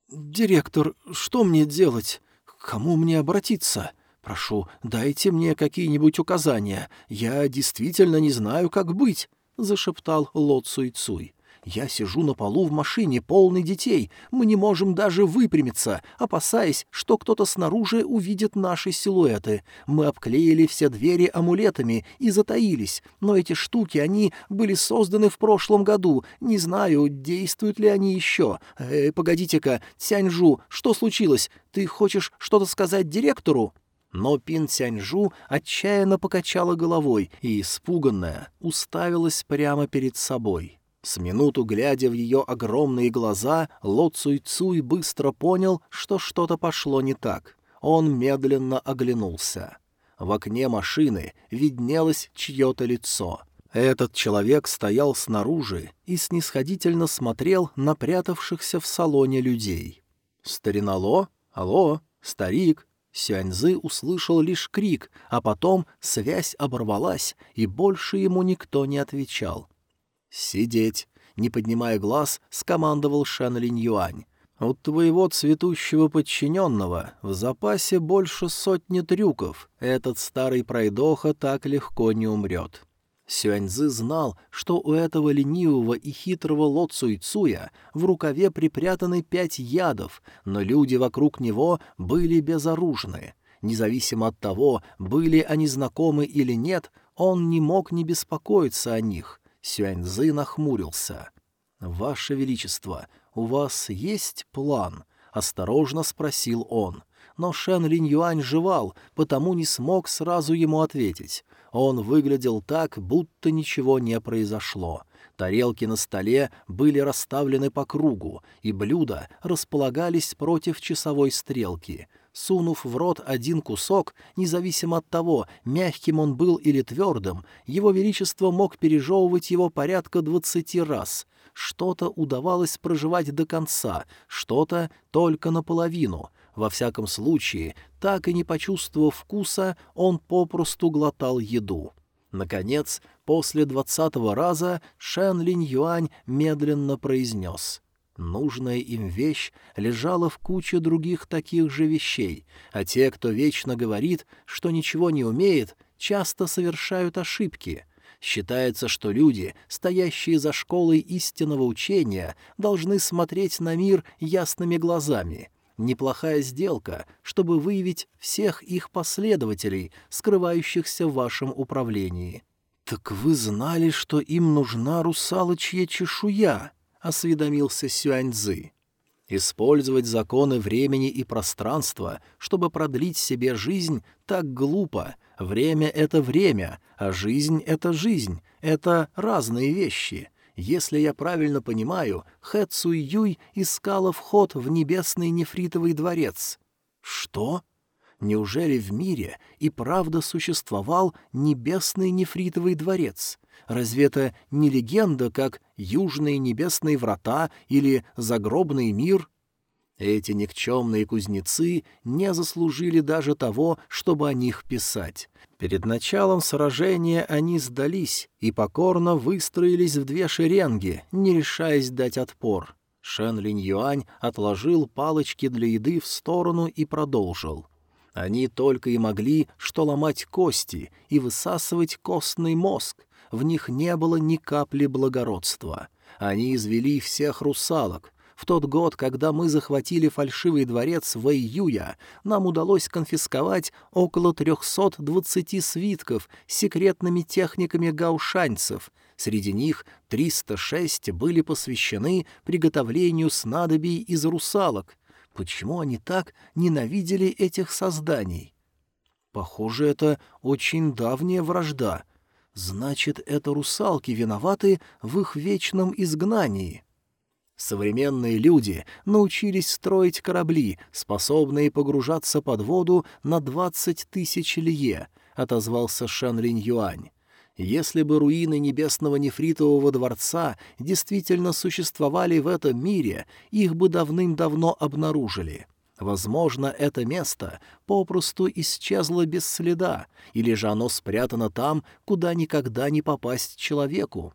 «Директор, что мне делать?» кому мне обратиться? Прошу, дайте мне какие-нибудь указания. Я действительно не знаю, как быть», — зашептал Ло Цуй Цуй. Я сижу на полу в машине, полной детей. Мы не можем даже выпрямиться, опасаясь, что кто-то снаружи увидит наши силуэты. Мы обклеили все двери амулетами и затаились, но эти штуки, они были созданы в прошлом году. Не знаю, действуют ли они еще. Э, погодите-ка, Цяньжу, что случилось? Ты хочешь что-то сказать директору?» Но Пин Цяньжу отчаянно покачала головой и, испуганная, уставилась прямо перед собой. С минуту глядя в ее огромные глаза, Ло Цуй Цуй быстро понял, что что-то пошло не так. Он медленно оглянулся. В окне машины виднелось чье-то лицо. Этот человек стоял снаружи и снисходительно смотрел на прятавшихся в салоне людей. «Старинало? Алло? Старик?» Сюаньзы услышал лишь крик, а потом связь оборвалась, и больше ему никто не отвечал. «Сидеть!» — не поднимая глаз, скомандовал Шан Линь Юань. «У твоего цветущего подчиненного в запасе больше сотни трюков. Этот старый пройдоха так легко не умрет». Сюаньзы знал, что у этого ленивого и хитрого Ло Цуйцуя в рукаве припрятаны пять ядов, но люди вокруг него были безоружны. Независимо от того, были они знакомы или нет, он не мог не беспокоиться о них — Сюаньзы нахмурился. «Ваше Величество, у вас есть план?» — осторожно спросил он. Но Шен Линь Юань жевал, потому не смог сразу ему ответить. Он выглядел так, будто ничего не произошло. Тарелки на столе были расставлены по кругу, и блюда располагались против часовой стрелки. Сунув в рот один кусок, независимо от того, мягким он был или твердым, его величество мог пережевывать его порядка двадцати раз. Что-то удавалось проживать до конца, что-то только наполовину. Во всяком случае, так и не почувствовав вкуса, он попросту глотал еду. Наконец, после двадцатого раза Шэн Линь Юань медленно произнес — Нужная им вещь лежала в куче других таких же вещей, а те, кто вечно говорит, что ничего не умеет, часто совершают ошибки. Считается, что люди, стоящие за школой истинного учения, должны смотреть на мир ясными глазами. Неплохая сделка, чтобы выявить всех их последователей, скрывающихся в вашем управлении. «Так вы знали, что им нужна русалочья чешуя?» — осведомился Сюаньзы. Использовать законы времени и пространства, чтобы продлить себе жизнь, так глупо. Время — это время, а жизнь — это жизнь. Это разные вещи. Если я правильно понимаю, Хэ Цуй Юй искала вход в небесный нефритовый дворец. Что? Неужели в мире и правда существовал небесный нефритовый дворец? Разве это не легенда, как «Южные небесные врата» или «Загробный мир»? Эти никчемные кузнецы не заслужили даже того, чтобы о них писать. Перед началом сражения они сдались и покорно выстроились в две шеренги, не решаясь дать отпор. Шен Линь Юань отложил палочки для еды в сторону и продолжил. Они только и могли что ломать кости и высасывать костный мозг, в них не было ни капли благородства. Они извели всех русалок. В тот год, когда мы захватили фальшивый дворец в Июя, нам удалось конфисковать около 320 свитков с секретными техниками гаушанцев. Среди них 306 были посвящены приготовлению снадобий из русалок. Почему они так ненавидели этих созданий? Похоже, это очень давняя вражда — Значит, это русалки виноваты в их вечном изгнании. Современные люди научились строить корабли, способные погружаться под воду на двадцать тысяч лье, — отозвался Шан Линь Юань. Если бы руины небесного нефритового дворца действительно существовали в этом мире, их бы давным-давно обнаружили. Возможно, это место попросту исчезло без следа, или же оно спрятано там, куда никогда не попасть человеку.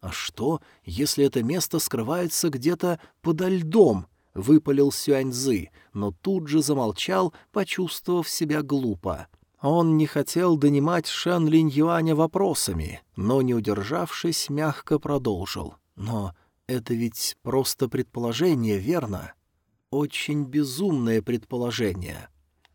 А что, если это место скрывается где-то подо льдом? — выпалил Сюаньзы, но тут же замолчал, почувствовав себя глупо. Он не хотел донимать Шэн Линь Юаня вопросами, но, не удержавшись, мягко продолжил. «Но это ведь просто предположение, верно?» Очень безумное предположение.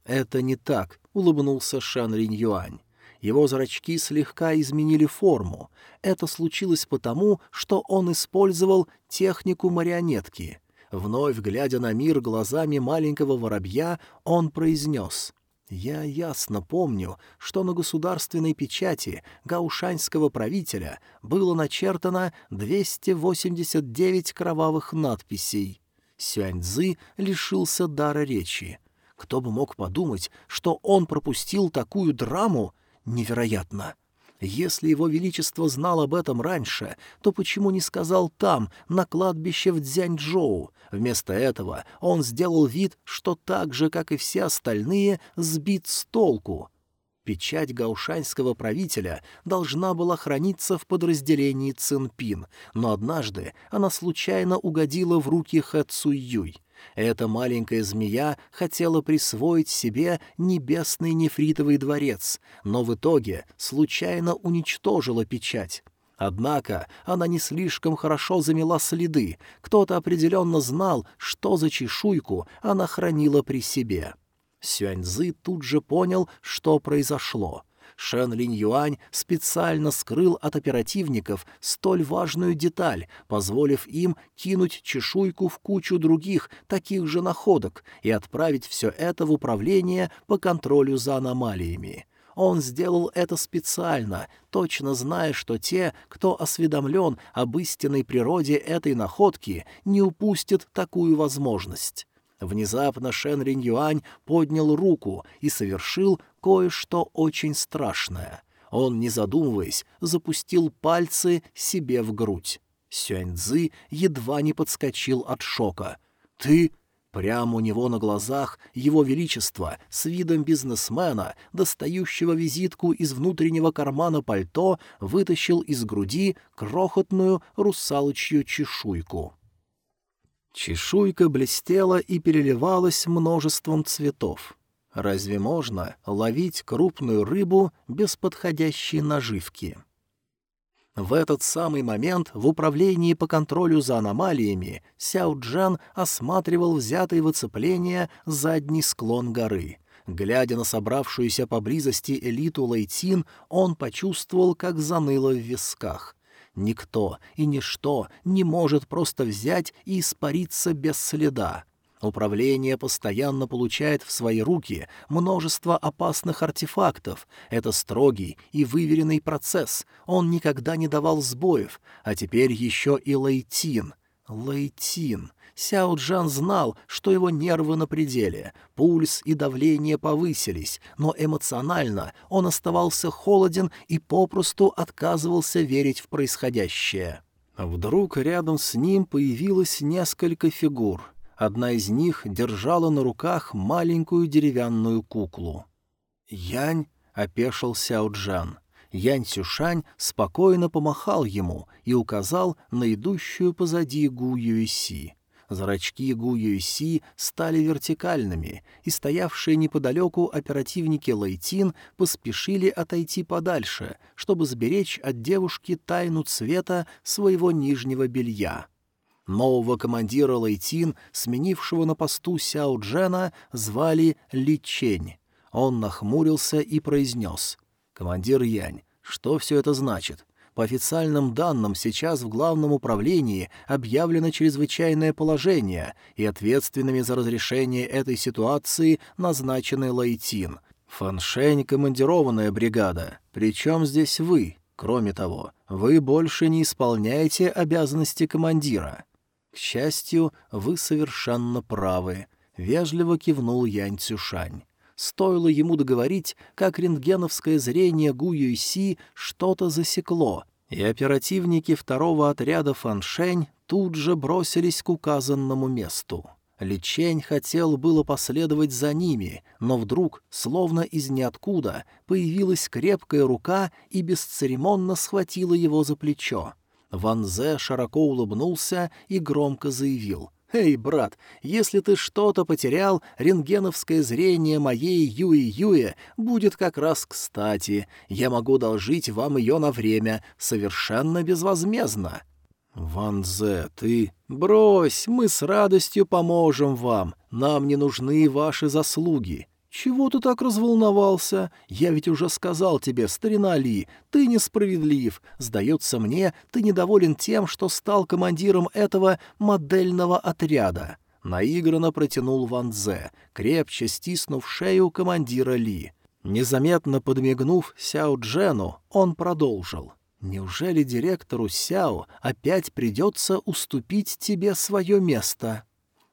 «Это не так», — улыбнулся Шан Ринь Юань. Его зрачки слегка изменили форму. Это случилось потому, что он использовал технику марионетки. Вновь глядя на мир глазами маленького воробья, он произнес «Я ясно помню, что на государственной печати гаушанского правителя было начертано 289 кровавых надписей». Сюаньцзы лишился дара речи. Кто бы мог подумать, что он пропустил такую драму? Невероятно! Если его величество знал об этом раньше, то почему не сказал там, на кладбище в Дзяньчжоу? Вместо этого он сделал вид, что так же, как и все остальные, сбит с толку. Печать гаушанского правителя должна была храниться в подразделении Цинпин, но однажды она случайно угодила в руки Хэ Цуюй. Эта маленькая змея хотела присвоить себе небесный нефритовый дворец, но в итоге случайно уничтожила печать. Однако она не слишком хорошо замела следы, кто-то определенно знал, что за чешуйку она хранила при себе. Сюаньзы тут же понял, что произошло. Шен Линь Юань специально скрыл от оперативников столь важную деталь, позволив им кинуть чешуйку в кучу других таких же находок и отправить все это в управление по контролю за аномалиями. Он сделал это специально, точно зная, что те, кто осведомлен об истинной природе этой находки, не упустят такую возможность. Внезапно Шен Ринь Юань поднял руку и совершил кое-что очень страшное. Он, не задумываясь, запустил пальцы себе в грудь. Сюаньцзы едва не подскочил от шока. «Ты...» Прямо у него на глазах его величество с видом бизнесмена, достающего визитку из внутреннего кармана пальто, вытащил из груди крохотную русалочью чешуйку. Чешуйка блестела и переливалась множеством цветов. Разве можно ловить крупную рыбу без подходящей наживки? В этот самый момент в управлении по контролю за аномалиями Сяо Джан осматривал взятый в задний склон горы. Глядя на собравшуюся поблизости элиту Лейтин, он почувствовал, как заныло в висках. Никто и ничто не может просто взять и испариться без следа. Управление постоянно получает в свои руки множество опасных артефактов. Это строгий и выверенный процесс. Он никогда не давал сбоев. А теперь еще и Лейтин. Лейтин. Сяо Джан знал, что его нервы на пределе, пульс и давление повысились, но эмоционально он оставался холоден и попросту отказывался верить в происходящее. Вдруг рядом с ним появилось несколько фигур — Одна из них держала на руках маленькую деревянную куклу. «Янь!» — опешил Сяо Джан. Янь Сюшань спокойно помахал ему и указал на идущую позади Гу Юйси. Зрачки Гу Юйси стали вертикальными, и стоявшие неподалеку оперативники Лайтин поспешили отойти подальше, чтобы сберечь от девушки тайну цвета своего нижнего белья. Нового командира Лайтин, сменившего на посту Сяо Джена, звали Ли Чень. Он нахмурился и произнес. «Командир Янь, что все это значит? По официальным данным, сейчас в главном управлении объявлено чрезвычайное положение, и ответственными за разрешение этой ситуации назначены Лайтин. Фаншень — командированная бригада. Причем здесь вы? Кроме того, вы больше не исполняете обязанности командира». «К счастью, вы совершенно правы», — вежливо кивнул Янь Цюшань. Стоило ему договорить, как рентгеновское зрение Гу Юйси что-то засекло, и оперативники второго отряда Фаншень тут же бросились к указанному месту. Личень хотел было последовать за ними, но вдруг, словно из ниоткуда, появилась крепкая рука и бесцеремонно схватила его за плечо. Ван Зе широко улыбнулся и громко заявил. «Эй, брат, если ты что-то потерял, рентгеновское зрение моей Юи-Юе будет как раз кстати. Я могу должить вам ее на время, совершенно безвозмездно». «Ван Зе, ты...» «Брось, мы с радостью поможем вам. Нам не нужны ваши заслуги. «Чего ты так разволновался? Я ведь уже сказал тебе, старина Ли, ты несправедлив. Сдается мне, ты недоволен тем, что стал командиром этого модельного отряда». Наигранно протянул Ван Дзе, крепче стиснув шею командира Ли. Незаметно подмигнув Сяо Джену, он продолжил. «Неужели директору Сяо опять придется уступить тебе свое место?»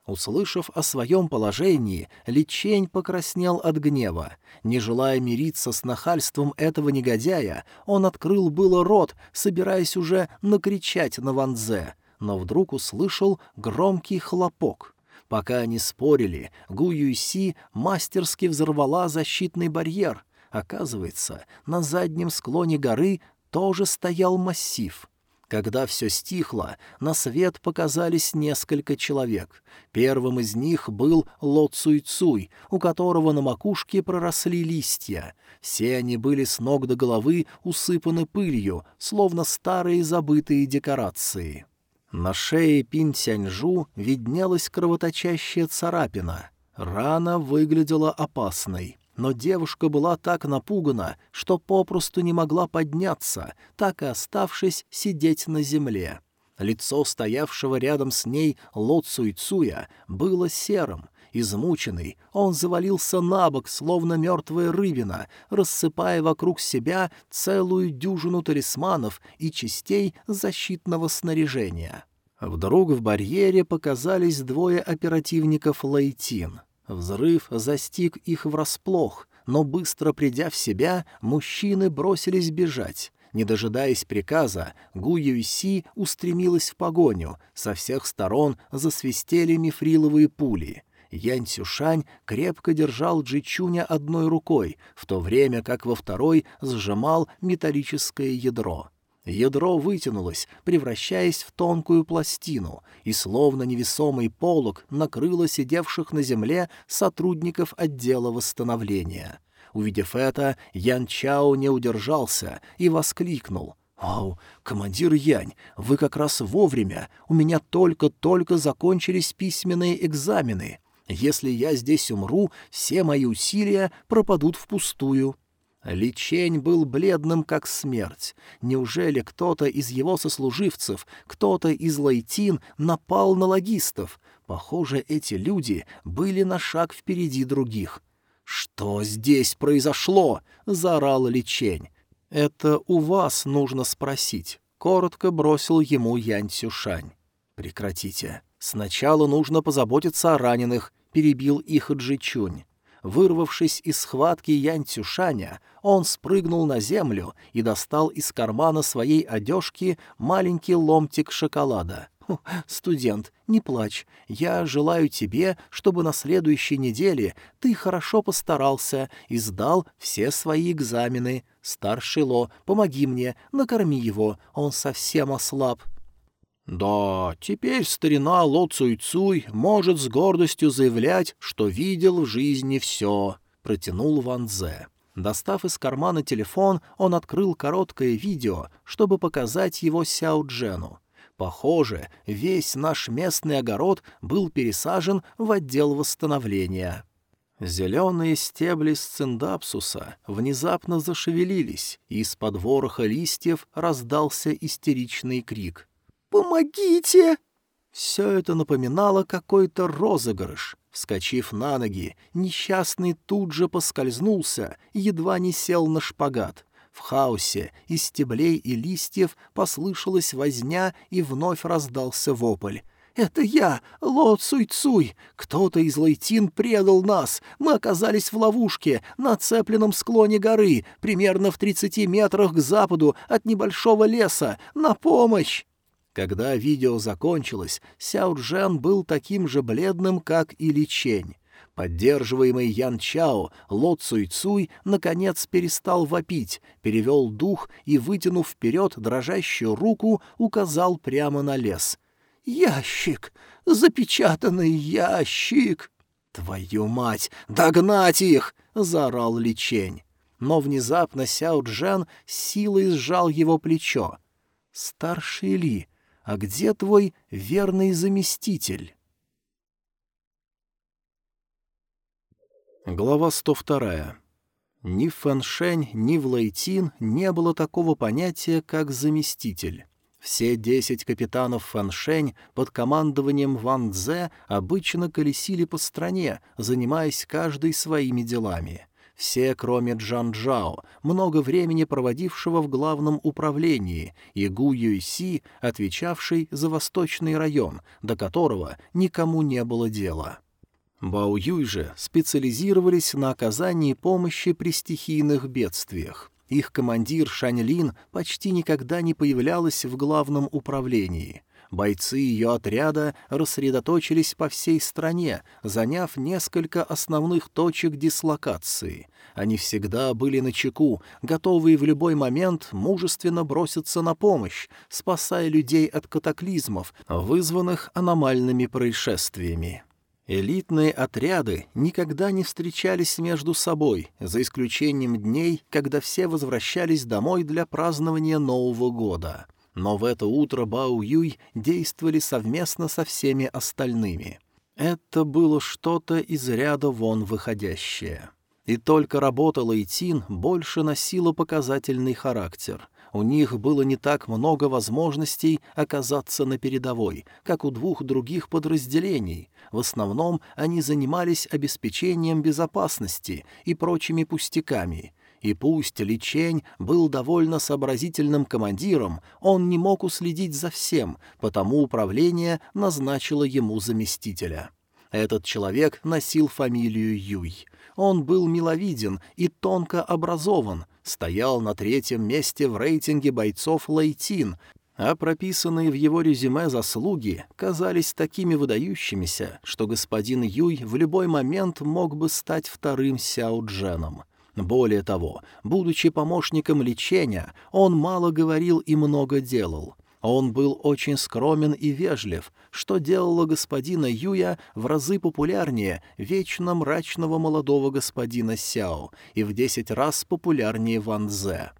Услышав о своем положении, Личень покраснел от гнева. Не желая мириться с нахальством этого негодяя, он открыл было рот, собираясь уже накричать на Ванзе, но вдруг услышал громкий хлопок. Пока они спорили, Гу Юйси мастерски взорвала защитный барьер. Оказывается, на заднем склоне горы тоже стоял массив — когда все стихло, на свет показались несколько человек. Первым из них был Ло Цуй Цуй, у которого на макушке проросли листья. Все они были с ног до головы усыпаны пылью, словно старые забытые декорации. На шее Пин Тяньжу виднелась кровоточащая царапина. Рана выглядела опасной но девушка была так напугана, что попросту не могла подняться, так и оставшись сидеть на земле. Лицо стоявшего рядом с ней Ло Цуйцуя было серым, измученный, он завалился на бок, словно мертвая рыбина, рассыпая вокруг себя целую дюжину талисманов и частей защитного снаряжения. Вдруг в барьере показались двое оперативников Лейтин — Взрыв застиг их врасплох, но быстро придя в себя, мужчины бросились бежать. Не дожидаясь приказа, Гу Юйси устремилась в погоню, со всех сторон засвистели мифриловые пули. Янь Цюшань крепко держал Джичуня одной рукой, в то время как во второй сжимал металлическое ядро. Ядро вытянулось, превращаясь в тонкую пластину, и словно невесомый полог накрыло сидевших на земле сотрудников отдела восстановления. Увидев это, Ян Чао не удержался и воскликнул. «Ау, командир Янь, вы как раз вовремя. У меня только-только закончились письменные экзамены. Если я здесь умру, все мои усилия пропадут впустую». Личень был бледным, как смерть. Неужели кто-то из его сослуживцев, кто-то из лайтин напал на логистов? Похоже, эти люди были на шаг впереди других. «Что здесь произошло?» — заорал Личень. «Это у вас нужно спросить», — коротко бросил ему Янь Цюшань. «Прекратите. Сначала нужно позаботиться о раненых», — перебил их Джичунь. Вырвавшись из схватки Янь Цюшаня, он спрыгнул на землю и достал из кармана своей одежки маленький ломтик шоколада. «Студент, не плачь. Я желаю тебе, чтобы на следующей неделе ты хорошо постарался и сдал все свои экзамены. Старший Ло, помоги мне, накорми его, он совсем ослаб». Да, теперь старина Ло Цуй Цуй может с гордостью заявлять, что видел в жизни все, — протянул Ван Зе. Достав из кармана телефон, он открыл короткое видео, чтобы показать его Сяо Джену. Похоже, весь наш местный огород был пересажен в отдел восстановления. Зеленые стебли сциндапсуса внезапно зашевелились, и из-под вороха листьев раздался истеричный крик — «Помогите!» Все это напоминало какой-то розыгрыш. Вскочив на ноги, несчастный тут же поскользнулся и едва не сел на шпагат. В хаосе из стеблей и листьев послышалась возня и вновь раздался вопль. «Это я, Ло Цуй Цуй! Кто-то из Лайтин предал нас! Мы оказались в ловушке на цепленном склоне горы, примерно в тридцати метрах к западу от небольшого леса! На помощь!» Когда видео закончилось, Сяо Джен был таким же бледным, как и Ли Чень. Поддерживаемый Ян Чао, Ло Цуй Цуй, наконец перестал вопить, перевел дух и, вытянув вперед дрожащую руку, указал прямо на лес. «Ящик! Запечатанный ящик!» «Твою мать! Догнать их!» — заорал Ли Чень. Но внезапно Сяо Джен силой сжал его плечо. «Старший Ли, а где твой верный заместитель?» Глава 102. Ни в Фэншень, ни в Лайтин не было такого понятия, как заместитель. Все десять капитанов Фэншень под командованием Ван Цзэ обычно колесили по стране, занимаясь каждый своими делами. Все, кроме Джан Джао, много времени проводившего в главном управлении, и Гу Юйси, отвечавший за восточный район, до которого никому не было дела. Бао Юй же специализировались на оказании помощи при стихийных бедствиях. Их командир Шань Лин почти никогда не появлялась в главном управлении — Бойцы ее отряда рассредоточились по всей стране, заняв несколько основных точек дислокации. Они всегда были на чеку, готовые в любой момент мужественно броситься на помощь, спасая людей от катаклизмов, вызванных аномальными происшествиями. Элитные отряды никогда не встречались между собой, за исключением дней, когда все возвращались домой для празднования Нового года — но в это утро Бао Юй действовали совместно со всеми остальными. Это было что-то из ряда вон выходящее. И только работа Лейтин больше носила показательный характер. У них было не так много возможностей оказаться на передовой, как у двух других подразделений. В основном они занимались обеспечением безопасности и прочими пустяками — и пусть Личень был довольно сообразительным командиром, он не мог уследить за всем, потому управление назначило ему заместителя. Этот человек носил фамилию Юй. Он был миловиден и тонко образован, стоял на третьем месте в рейтинге бойцов Лейтин, а прописанные в его резюме заслуги казались такими выдающимися, что господин Юй в любой момент мог бы стать вторым Сяо Дженом. Более того, будучи помощником лечения, он мало говорил и много делал. Он был очень скромен и вежлив, что делало господина Юя в разы популярнее вечно мрачного молодого господина Сяо и в десять раз популярнее Ван Зе.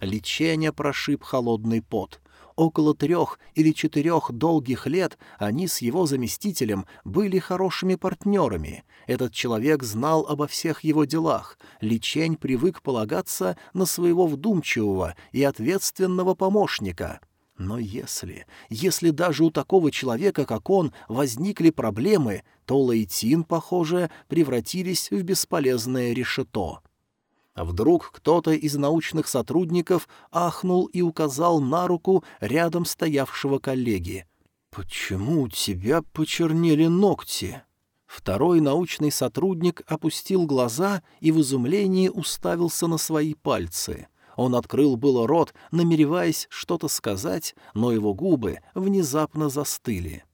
Лечение прошиб холодный пот. Около трех или четырех долгих лет они с его заместителем были хорошими партнерами. Этот человек знал обо всех его делах. Личень привык полагаться на своего вдумчивого и ответственного помощника. Но если, если даже у такого человека, как он, возникли проблемы, то Лейтин, похоже, превратились в бесполезное решето. А вдруг кто-то из научных сотрудников ахнул и указал на руку рядом стоявшего коллеги. «Почему у тебя почернели ногти?» Второй научный сотрудник опустил глаза и в изумлении уставился на свои пальцы. Он открыл было рот, намереваясь что-то сказать, но его губы внезапно застыли.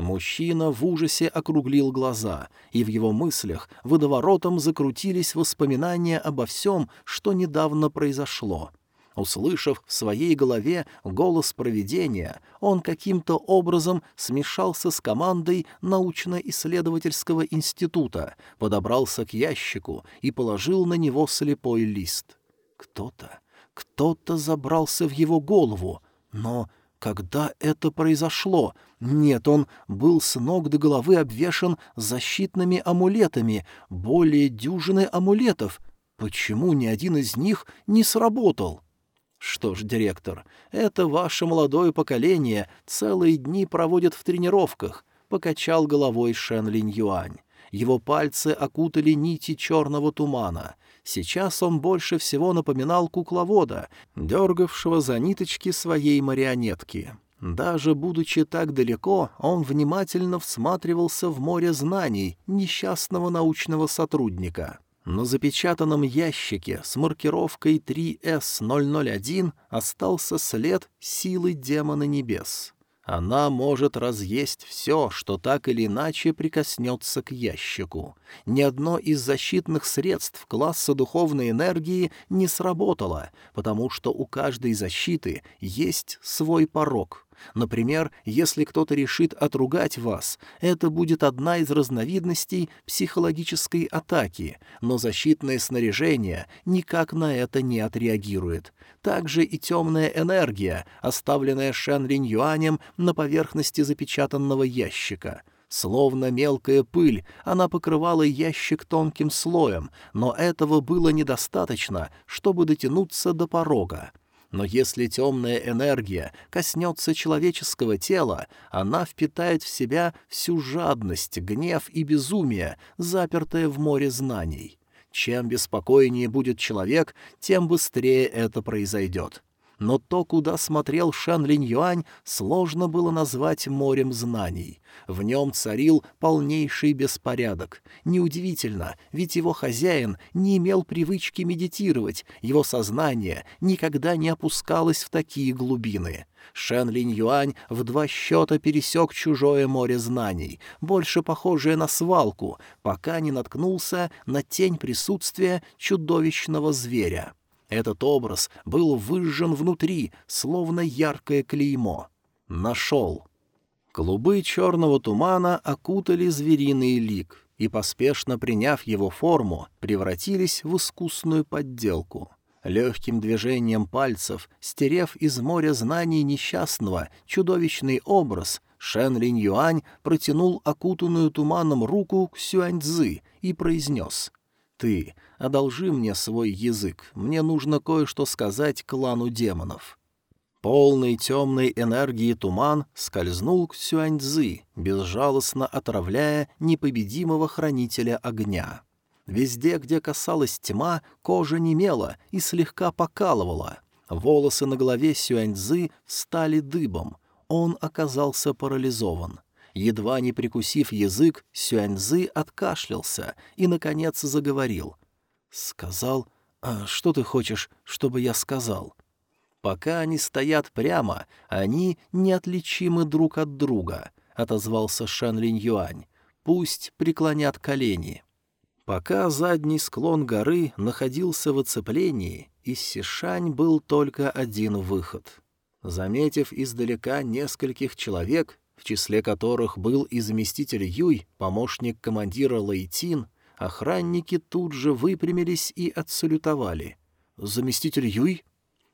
Мужчина в ужасе округлил глаза, и в его мыслях водоворотом закрутились воспоминания обо всем, что недавно произошло. Услышав в своей голове голос провидения, он каким-то образом смешался с командой научно-исследовательского института, подобрался к ящику и положил на него слепой лист. Кто-то, кто-то забрался в его голову, но когда это произошло? Нет, он был с ног до головы обвешан защитными амулетами, более дюжины амулетов. Почему ни один из них не сработал? Что ж, директор, это ваше молодое поколение целые дни проводит в тренировках, покачал головой Шен Линь Юань. Его пальцы окутали нити черного тумана. Сейчас он больше всего напоминал кукловода, дергавшего за ниточки своей марионетки. Даже будучи так далеко, он внимательно всматривался в море знаний несчастного научного сотрудника. На запечатанном ящике с маркировкой 3S001 остался след силы демона небес. Она может разъесть все, что так или иначе прикоснется к ящику. Ни одно из защитных средств класса духовной энергии не сработало, потому что у каждой защиты есть свой порог — Например, если кто-то решит отругать вас, это будет одна из разновидностей психологической атаки, но защитное снаряжение никак на это не отреагирует. Также и темная энергия, оставленная Шен Линь Юанем на поверхности запечатанного ящика — Словно мелкая пыль, она покрывала ящик тонким слоем, но этого было недостаточно, чтобы дотянуться до порога. Но если темная энергия коснется человеческого тела, она впитает в себя всю жадность, гнев и безумие, запертое в море знаний. Чем беспокойнее будет человек, тем быстрее это произойдет но то, куда смотрел Шан Линь Юань, сложно было назвать морем знаний. В нем царил полнейший беспорядок. Неудивительно, ведь его хозяин не имел привычки медитировать, его сознание никогда не опускалось в такие глубины. Шен Линь Юань в два счета пересек чужое море знаний, больше похожее на свалку, пока не наткнулся на тень присутствия чудовищного зверя. Этот образ был выжжен внутри, словно яркое клеймо. Нашел. Клубы черного тумана окутали звериный лик и, поспешно приняв его форму, превратились в искусную подделку. Легким движением пальцев, стерев из моря знаний несчастного чудовищный образ, Шен Линь Юань протянул окутанную туманом руку к Сюаньцзы и произнес «Ты одолжи мне свой язык, мне нужно кое-что сказать клану демонов». Полный темной энергии туман скользнул к Сюаньцзы, безжалостно отравляя непобедимого хранителя огня. Везде, где касалась тьма, кожа немела и слегка покалывала. Волосы на голове Сюаньцзы стали дыбом. Он оказался парализован. Едва не прикусив язык, Сюаньзы откашлялся и, наконец, заговорил. «Сказал? А что ты хочешь, чтобы я сказал?» «Пока они стоят прямо, они неотличимы друг от друга», — отозвался Шан Линь Юань. «Пусть преклонят колени». Пока задний склон горы находился в оцеплении, из Сишань был только один выход. Заметив издалека нескольких человек, в числе которых был и заместитель Юй, помощник командира Лейтин, охранники тут же выпрямились и отсалютовали. «Заместитель Юй?»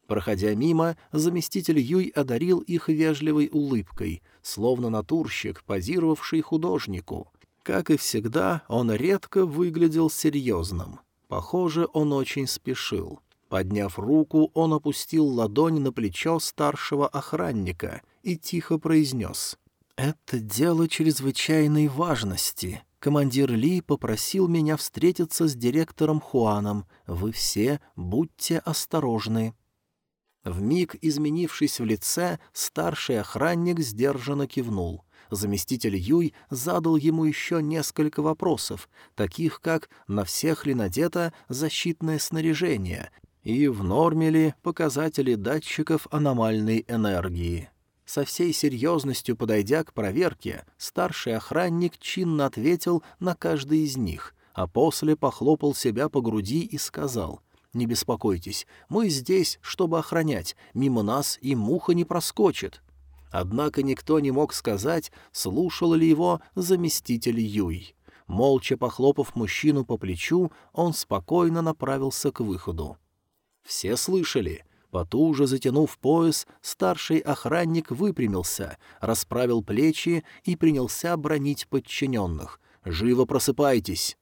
Проходя мимо, заместитель Юй одарил их вежливой улыбкой, словно натурщик, позировавший художнику. Как и всегда, он редко выглядел серьезным. Похоже, он очень спешил. Подняв руку, он опустил ладонь на плечо старшего охранника и тихо произнес. «Это дело чрезвычайной важности. Командир Ли попросил меня встретиться с директором Хуаном. Вы все будьте осторожны». В миг изменившись в лице, старший охранник сдержанно кивнул. Заместитель Юй задал ему еще несколько вопросов, таких как на всех ли надето защитное снаряжение и в норме ли показатели датчиков аномальной энергии. Со всей серьезностью подойдя к проверке, старший охранник чинно ответил на каждый из них, а после похлопал себя по груди и сказал «Не беспокойтесь, мы здесь, чтобы охранять, мимо нас и муха не проскочит». Однако никто не мог сказать, слушал ли его заместитель Юй. Молча похлопав мужчину по плечу, он спокойно направился к выходу. Все слышали. Потуже затянув пояс, старший охранник выпрямился, расправил плечи и принялся бронить подчиненных. «Живо просыпайтесь!»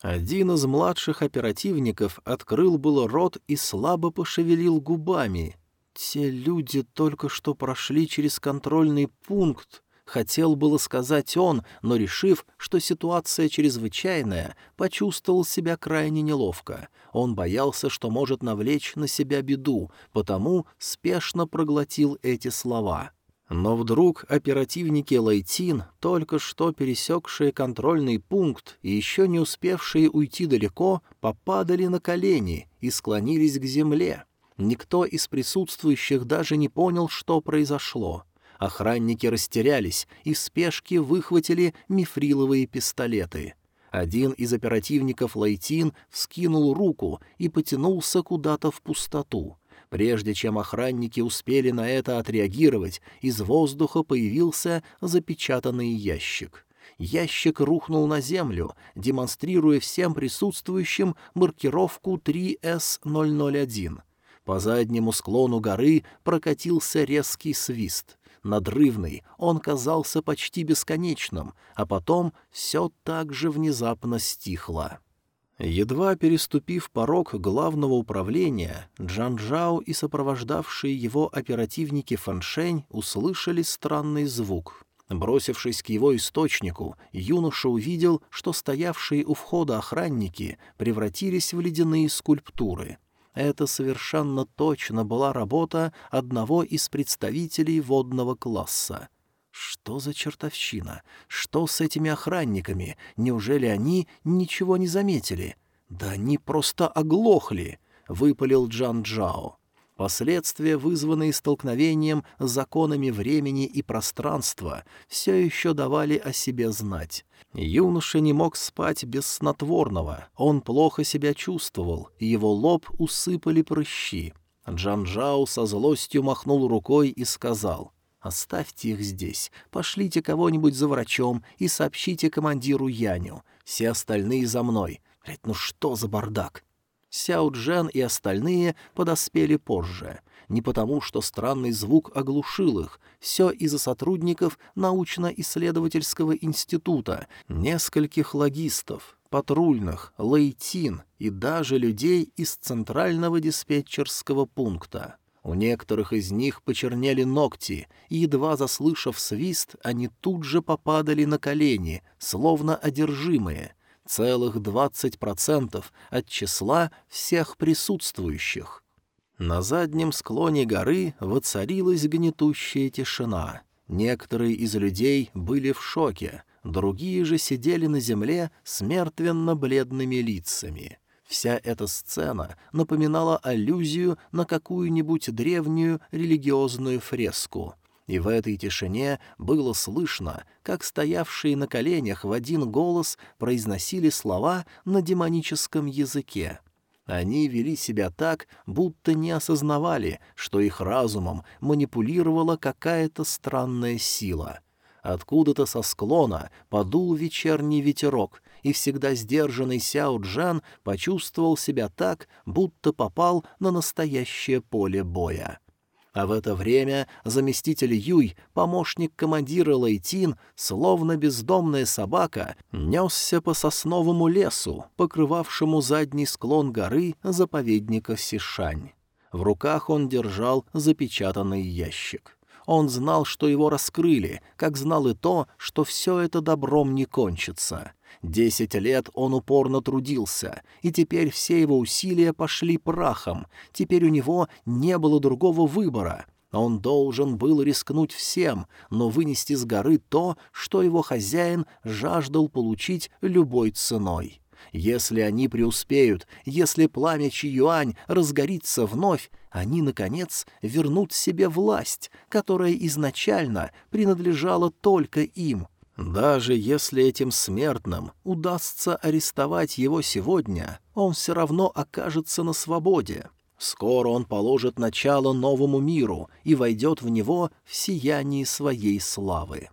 Один из младших оперативников открыл было рот и слабо пошевелил губами. «Те люди только что прошли через контрольный пункт», — хотел было сказать он, но, решив, что ситуация чрезвычайная, почувствовал себя крайне неловко. Он боялся, что может навлечь на себя беду, потому спешно проглотил эти слова. Но вдруг оперативники Лайтин, только что пересекшие контрольный пункт и еще не успевшие уйти далеко, попадали на колени и склонились к земле. Никто из присутствующих даже не понял, что произошло. Охранники растерялись и в спешке выхватили мифриловые пистолеты. Один из оперативников Лайтин вскинул руку и потянулся куда-то в пустоту. Прежде чем охранники успели на это отреагировать, из воздуха появился запечатанный ящик. Ящик рухнул на землю, демонстрируя всем присутствующим маркировку 3С001. По заднему склону горы прокатился резкий свист. Надрывный, он казался почти бесконечным, а потом все так же внезапно стихло. Едва переступив порог главного управления, Джанжао и сопровождавшие его оперативники Фаншень услышали странный звук. Бросившись к его источнику, юноша увидел, что стоявшие у входа охранники превратились в ледяные скульптуры. Это совершенно точно была работа одного из представителей водного класса — что за чертовщина? Что с этими охранниками? Неужели они ничего не заметили? Да они просто оглохли, — выпалил Джан Джао. Последствия, вызванные столкновением с законами времени и пространства, все еще давали о себе знать. Юноша не мог спать без снотворного, он плохо себя чувствовал, его лоб усыпали прыщи. Джанжао со злостью махнул рукой и сказал, «Оставьте их здесь, пошлите кого-нибудь за врачом и сообщите командиру Яню. Все остальные за мной. Блядь, ну что за бардак?» Сяо Джен и остальные подоспели позже. Не потому, что странный звук оглушил их, все из-за сотрудников научно-исследовательского института, нескольких логистов, патрульных, лейтин и даже людей из центрального диспетчерского пункта. У некоторых из них почернели ногти, и, едва заслышав свист, они тут же попадали на колени, словно одержимые. Целых двадцать процентов от числа всех присутствующих. На заднем склоне горы воцарилась гнетущая тишина. Некоторые из людей были в шоке, другие же сидели на земле с мертвенно-бледными лицами. Вся эта сцена напоминала аллюзию на какую-нибудь древнюю религиозную фреску. И в этой тишине было слышно, как стоявшие на коленях в один голос произносили слова на демоническом языке. Они вели себя так, будто не осознавали, что их разумом манипулировала какая-то странная сила. Откуда-то со склона подул вечерний ветерок, и всегда сдержанный Сяо Джан почувствовал себя так, будто попал на настоящее поле боя. А в это время заместитель Юй, помощник командира Лейтин, словно бездомная собака, несся по сосновому лесу, покрывавшему задний склон горы заповедника Сишань. В руках он держал запечатанный ящик. Он знал, что его раскрыли, как знал и то, что все это добром не кончится. Десять лет он упорно трудился, и теперь все его усилия пошли прахом. Теперь у него не было другого выбора. Он должен был рискнуть всем, но вынести с горы то, что его хозяин жаждал получить любой ценой. Если они преуспеют, если пламя Чиюань разгорится вновь, они, наконец, вернут себе власть, которая изначально принадлежала только им, даже если этим смертным удастся арестовать его сегодня, он все равно окажется на свободе. Скоро он положит начало новому миру и войдет в него в сиянии своей славы.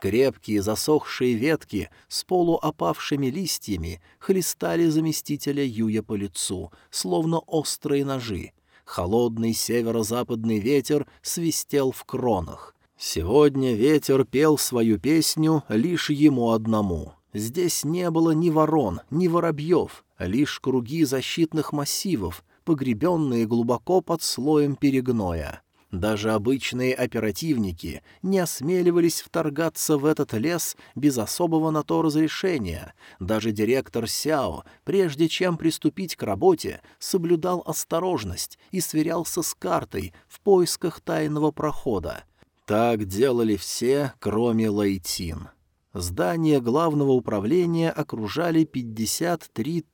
Крепкие засохшие ветки с полуопавшими листьями хлестали заместителя Юя по лицу, словно острые ножи. Холодный северо-западный ветер свистел в кронах. Сегодня ветер пел свою песню лишь ему одному. Здесь не было ни ворон, ни воробьев, лишь круги защитных массивов, погребенные глубоко под слоем перегноя. Даже обычные оперативники не осмеливались вторгаться в этот лес без особого на то разрешения. Даже директор Сяо, прежде чем приступить к работе, соблюдал осторожность и сверялся с картой в поисках тайного прохода. Так делали все, кроме Лайтин. Здание главного управления окружали 53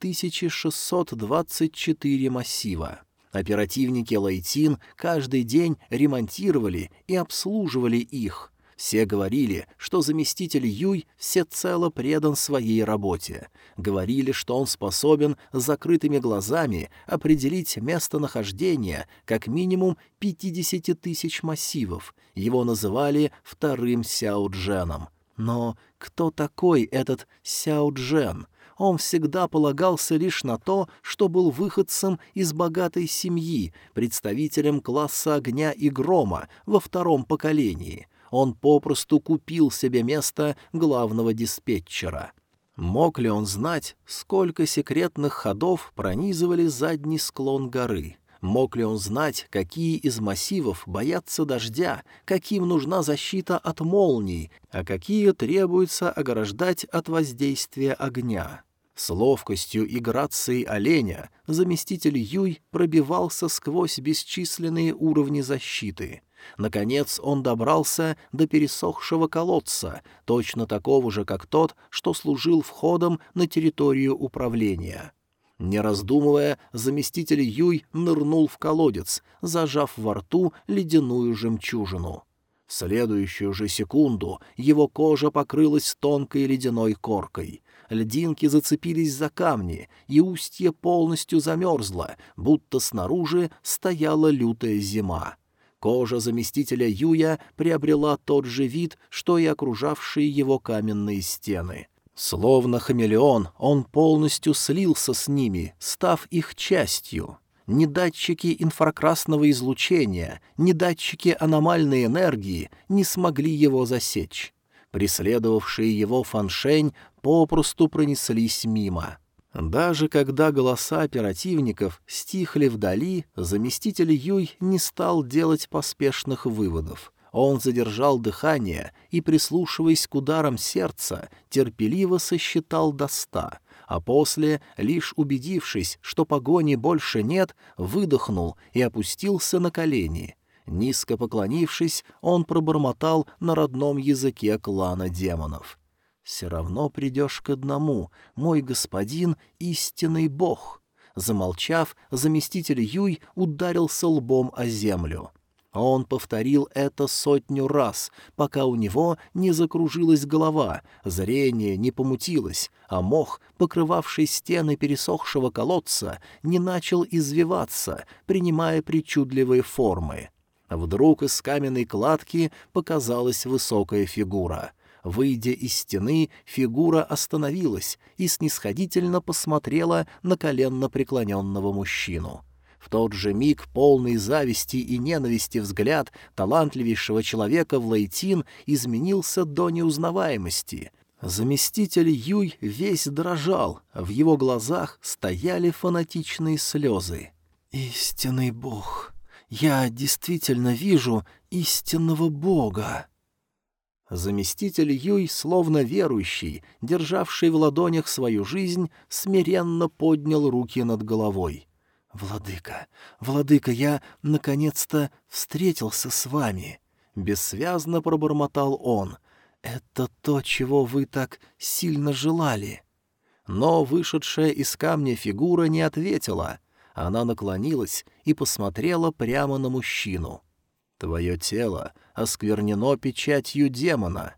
624 массива. Оперативники Лайтин каждый день ремонтировали и обслуживали их. Все говорили, что заместитель Юй всецело предан своей работе. Говорили, что он способен с закрытыми глазами определить местонахождение как минимум 50 тысяч массивов. Его называли вторым Сяо Дженом. Но кто такой этот Сяо Джен? Он всегда полагался лишь на то, что был выходцем из богатой семьи, представителем класса огня и грома во втором поколении — он попросту купил себе место главного диспетчера. Мог ли он знать, сколько секретных ходов пронизывали задний склон горы? Мог ли он знать, какие из массивов боятся дождя, каким нужна защита от молний, а какие требуется ограждать от воздействия огня? С ловкостью и грацией оленя заместитель Юй пробивался сквозь бесчисленные уровни защиты — Наконец он добрался до пересохшего колодца, точно такого же, как тот, что служил входом на территорию управления. Не раздумывая, заместитель Юй нырнул в колодец, зажав во рту ледяную жемчужину. В следующую же секунду его кожа покрылась тонкой ледяной коркой. Льдинки зацепились за камни, и устье полностью замерзло, будто снаружи стояла лютая зима. Кожа заместителя Юя приобрела тот же вид, что и окружавшие его каменные стены. Словно хамелеон, он полностью слился с ними, став их частью. Ни датчики инфракрасного излучения, ни датчики аномальной энергии не смогли его засечь. Преследовавшие его фаншень попросту пронеслись мимо. Даже когда голоса оперативников стихли вдали, заместитель Юй не стал делать поспешных выводов. Он задержал дыхание и, прислушиваясь к ударам сердца, терпеливо сосчитал до ста, а после, лишь убедившись, что погони больше нет, выдохнул и опустился на колени. Низко поклонившись, он пробормотал на родном языке клана демонов все равно придешь к одному, мой господин — истинный бог». Замолчав, заместитель Юй ударился лбом о землю. Он повторил это сотню раз, пока у него не закружилась голова, зрение не помутилось, а мох, покрывавший стены пересохшего колодца, не начал извиваться, принимая причудливые формы. Вдруг из каменной кладки показалась высокая фигура. Выйдя из стены, фигура остановилась и снисходительно посмотрела на коленно преклоненного мужчину. В тот же миг полный зависти и ненависти взгляд талантливейшего человека в Лейтин изменился до неузнаваемости. Заместитель Юй весь дрожал, в его глазах стояли фанатичные слезы. «Истинный бог! Я действительно вижу истинного бога!» Заместитель Юй, словно верующий, державший в ладонях свою жизнь, смиренно поднял руки над головой. «Владыка, владыка, я, наконец-то, встретился с вами!» Бессвязно пробормотал он. «Это то, чего вы так сильно желали!» Но вышедшая из камня фигура не ответила. Она наклонилась и посмотрела прямо на мужчину. «Твое тело осквернено печатью демона.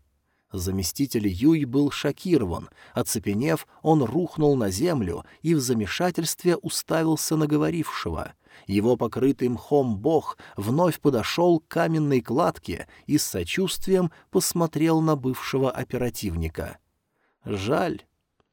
Заместитель Юй был шокирован. Оцепенев, он рухнул на землю и в замешательстве уставился на говорившего. Его покрытый мхом бог вновь подошел к каменной кладке и с сочувствием посмотрел на бывшего оперативника. «Жаль».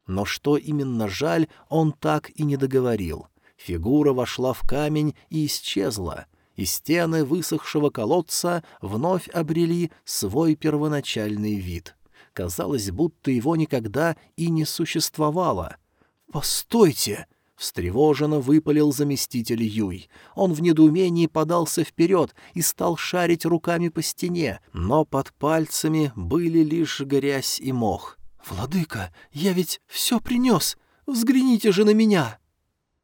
Но что именно жаль, он так и не договорил. Фигура вошла в камень и исчезла — и стены высохшего колодца вновь обрели свой первоначальный вид. Казалось, будто его никогда и не существовало. «Постойте!» — встревоженно выпалил заместитель Юй. Он в недоумении подался вперед и стал шарить руками по стене, но под пальцами были лишь грязь и мох. «Владыка, я ведь все принес! Взгляните же на меня!»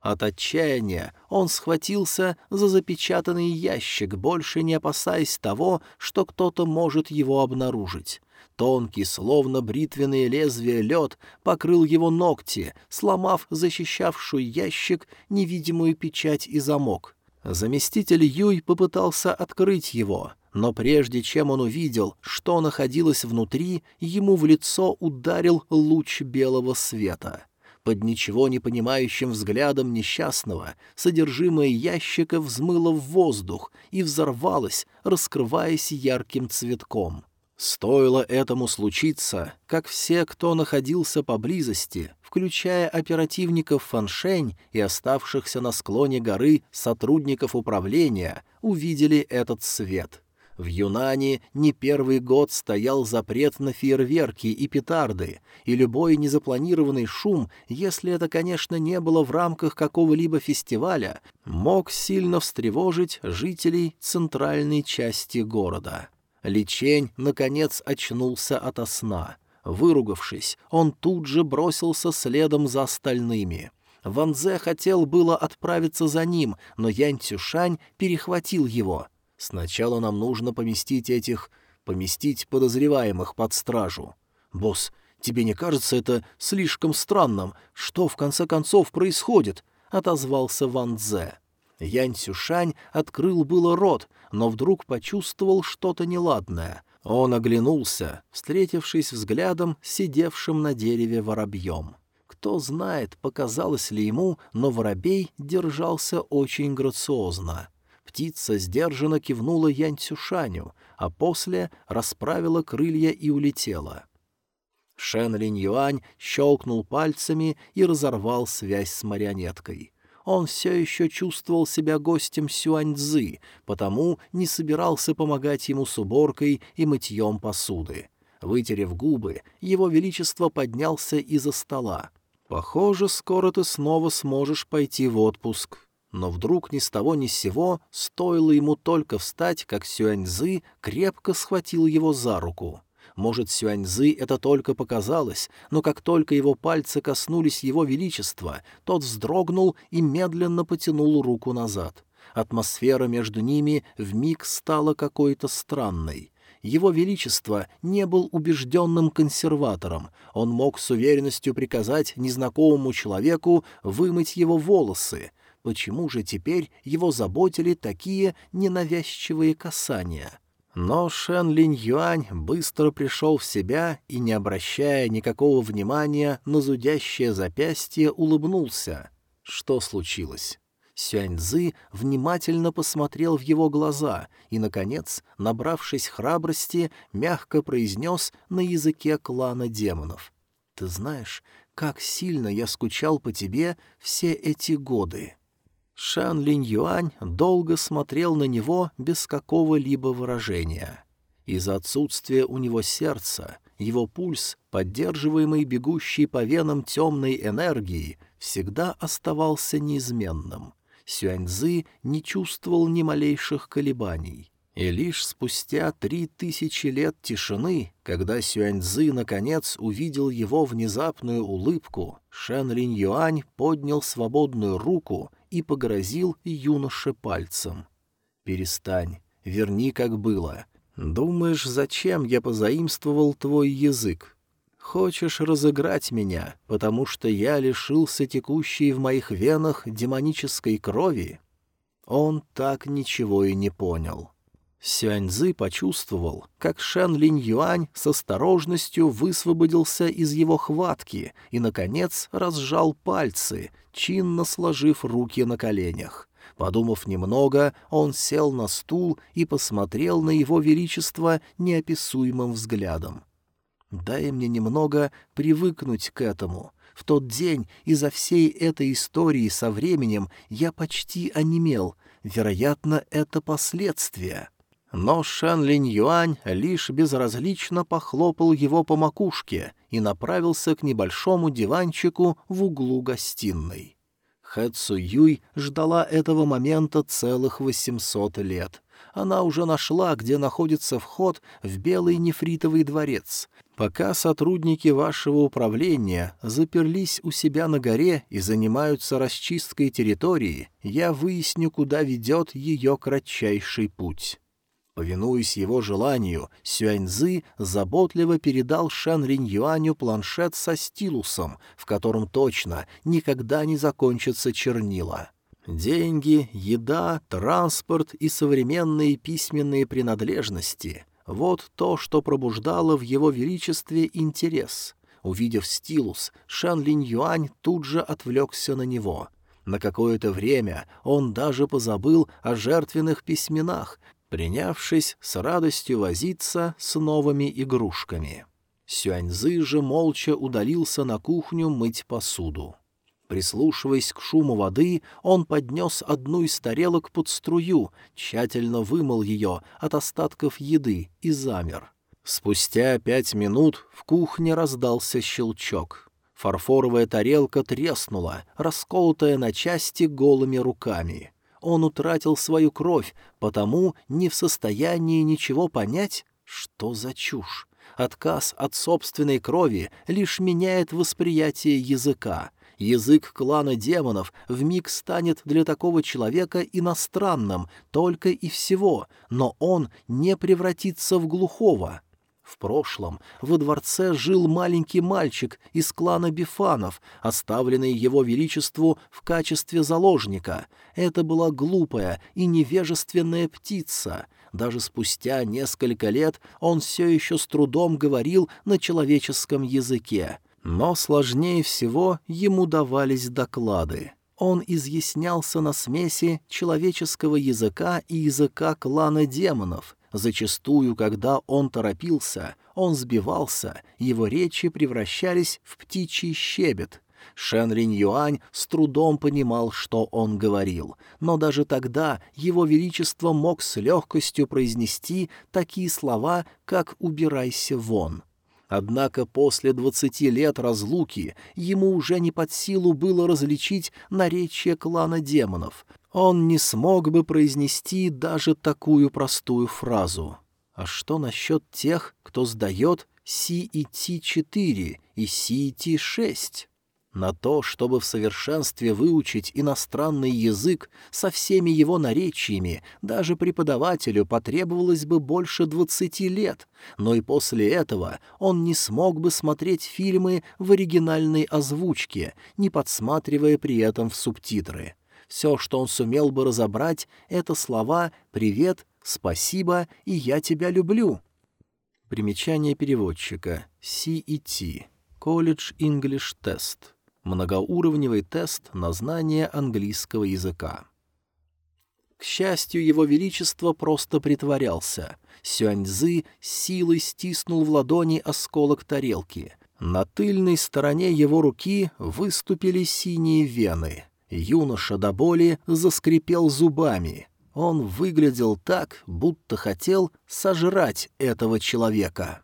От отчаяния он схватился за запечатанный ящик, больше не опасаясь того, что кто-то может его обнаружить. Тонкий, словно бритвенное лезвие лед, покрыл его ногти, сломав защищавшую ящик невидимую печать и замок. Заместитель Юй попытался открыть его, но прежде чем он увидел, что находилось внутри, ему в лицо ударил луч белого света. Под ничего не понимающим взглядом несчастного содержимое ящика взмыло в воздух и взорвалось, раскрываясь ярким цветком. Стоило этому случиться, как все, кто находился поблизости, включая оперативников Фаншень и оставшихся на склоне горы сотрудников управления, увидели этот свет. В Юнане не первый год стоял запрет на фейерверки и петарды, и любой незапланированный шум, если это, конечно, не было в рамках какого-либо фестиваля, мог сильно встревожить жителей центральной части города. Личень, наконец, очнулся ото сна. Выругавшись, он тут же бросился следом за остальными. Ван Зе хотел было отправиться за ним, но Янь Цюшань перехватил его — Сначала нам нужно поместить этих... поместить подозреваемых под стражу. Босс, тебе не кажется это слишком странным? Что, в конце концов, происходит?» — отозвался Ван Дзе. Янь Цюшань открыл было рот, но вдруг почувствовал что-то неладное. Он оглянулся, встретившись взглядом сидевшим на дереве воробьем. Кто знает, показалось ли ему, но воробей держался очень грациозно. Птица сдержанно кивнула Янь Цюшаню, а после расправила крылья и улетела. Шен Линь Юань щелкнул пальцами и разорвал связь с марионеткой. Он все еще чувствовал себя гостем Сюань Цзы, потому не собирался помогать ему с уборкой и мытьем посуды. Вытерев губы, его величество поднялся из-за стола. «Похоже, скоро ты снова сможешь пойти в отпуск но вдруг ни с того ни с сего стоило ему только встать, как Сюаньзы крепко схватил его за руку. Может, Сюаньзы это только показалось, но как только его пальцы коснулись его величества, тот вздрогнул и медленно потянул руку назад. Атмосфера между ними вмиг стала какой-то странной. Его Величество не был убежденным консерватором, он мог с уверенностью приказать незнакомому человеку вымыть его волосы — почему же теперь его заботили такие ненавязчивые касания. Но Шен Линь Юань быстро пришел в себя и, не обращая никакого внимания на зудящее запястье, улыбнулся. Что случилось? Сюаньзы внимательно посмотрел в его глаза и, наконец, набравшись храбрости, мягко произнес на языке клана демонов. «Ты знаешь, как сильно я скучал по тебе все эти годы». Шан Линь Юань долго смотрел на него без какого-либо выражения. Из-за отсутствия у него сердца, его пульс, поддерживаемый бегущей по венам темной энергией, всегда оставался неизменным. Сюаньзы не чувствовал ни малейших колебаний. И лишь спустя три тысячи лет тишины, когда Сюаньзы наконец увидел его внезапную улыбку, Шэн Линь Юань поднял свободную руку и погрозил юноше пальцем. «Перестань, верни, как было. Думаешь, зачем я позаимствовал твой язык? Хочешь разыграть меня, потому что я лишился текущей в моих венах демонической крови?» Он так ничего и не понял. Сюаньзы почувствовал, как Шэн Линь Юань с осторожностью высвободился из его хватки и, наконец, разжал пальцы, чинно сложив руки на коленях. Подумав немного, он сел на стул и посмотрел на его величество неописуемым взглядом. «Дай мне немного привыкнуть к этому. В тот день из-за всей этой истории со временем я почти онемел. Вероятно, это последствия». Но Шэн Линь Юань лишь безразлично похлопал его по макушке и направился к небольшому диванчику в углу гостиной. Хэ Цу Юй ждала этого момента целых восемьсот лет. Она уже нашла, где находится вход в Белый нефритовый дворец. Пока сотрудники вашего управления заперлись у себя на горе и занимаются расчисткой территории, я выясню, куда ведет ее кратчайший путь. Повинуясь его желанию, Сюаньзы заботливо передал Шэн Ринь Юаню планшет со стилусом, в котором точно никогда не закончатся чернила. Деньги, еда, транспорт и современные письменные принадлежности — вот то, что пробуждало в его величестве интерес. Увидев стилус, Шэн Линь Юань тут же отвлекся на него — на какое-то время он даже позабыл о жертвенных письменах, принявшись с радостью возиться с новыми игрушками. Сюаньзы же молча удалился на кухню мыть посуду. Прислушиваясь к шуму воды, он поднес одну из тарелок под струю, тщательно вымыл ее от остатков еды и замер. Спустя пять минут в кухне раздался щелчок. Фарфоровая тарелка треснула, расколотая на части голыми руками он утратил свою кровь, потому не в состоянии ничего понять, что за чушь. Отказ от собственной крови лишь меняет восприятие языка. Язык клана демонов вмиг станет для такого человека иностранным, только и всего, но он не превратится в глухого. В прошлом во дворце жил маленький мальчик из клана Бифанов, оставленный его величеству в качестве заложника. Это была глупая и невежественная птица. Даже спустя несколько лет он все еще с трудом говорил на человеческом языке. Но сложнее всего ему давались доклады. Он изъяснялся на смеси человеческого языка и языка клана демонов — Зачастую, когда он торопился, он сбивался, его речи превращались в птичий щебет. Шен Линь Юань с трудом понимал, что он говорил, но даже тогда его величество мог с легкостью произнести такие слова, как «убирайся вон». Однако после двадцати лет разлуки ему уже не под силу было различить наречие клана демонов, он не смог бы произнести даже такую простую фразу. А что насчет тех, кто сдает CET-4 и CET-6? На то, чтобы в совершенстве выучить иностранный язык со всеми его наречиями, даже преподавателю потребовалось бы больше двадцати лет, но и после этого он не смог бы смотреть фильмы в оригинальной озвучке, не подсматривая при этом в субтитры. Все, что он сумел бы разобрать, — это слова «привет», «спасибо» и «я тебя люблю». Примечание переводчика. CET. College English Test. Многоуровневый тест на знание английского языка. К счастью, его величество просто притворялся. Сюаньзы силой стиснул в ладони осколок тарелки. На тыльной стороне его руки выступили синие вены. Юноша до боли заскрипел зубами. Он выглядел так, будто хотел сожрать этого человека.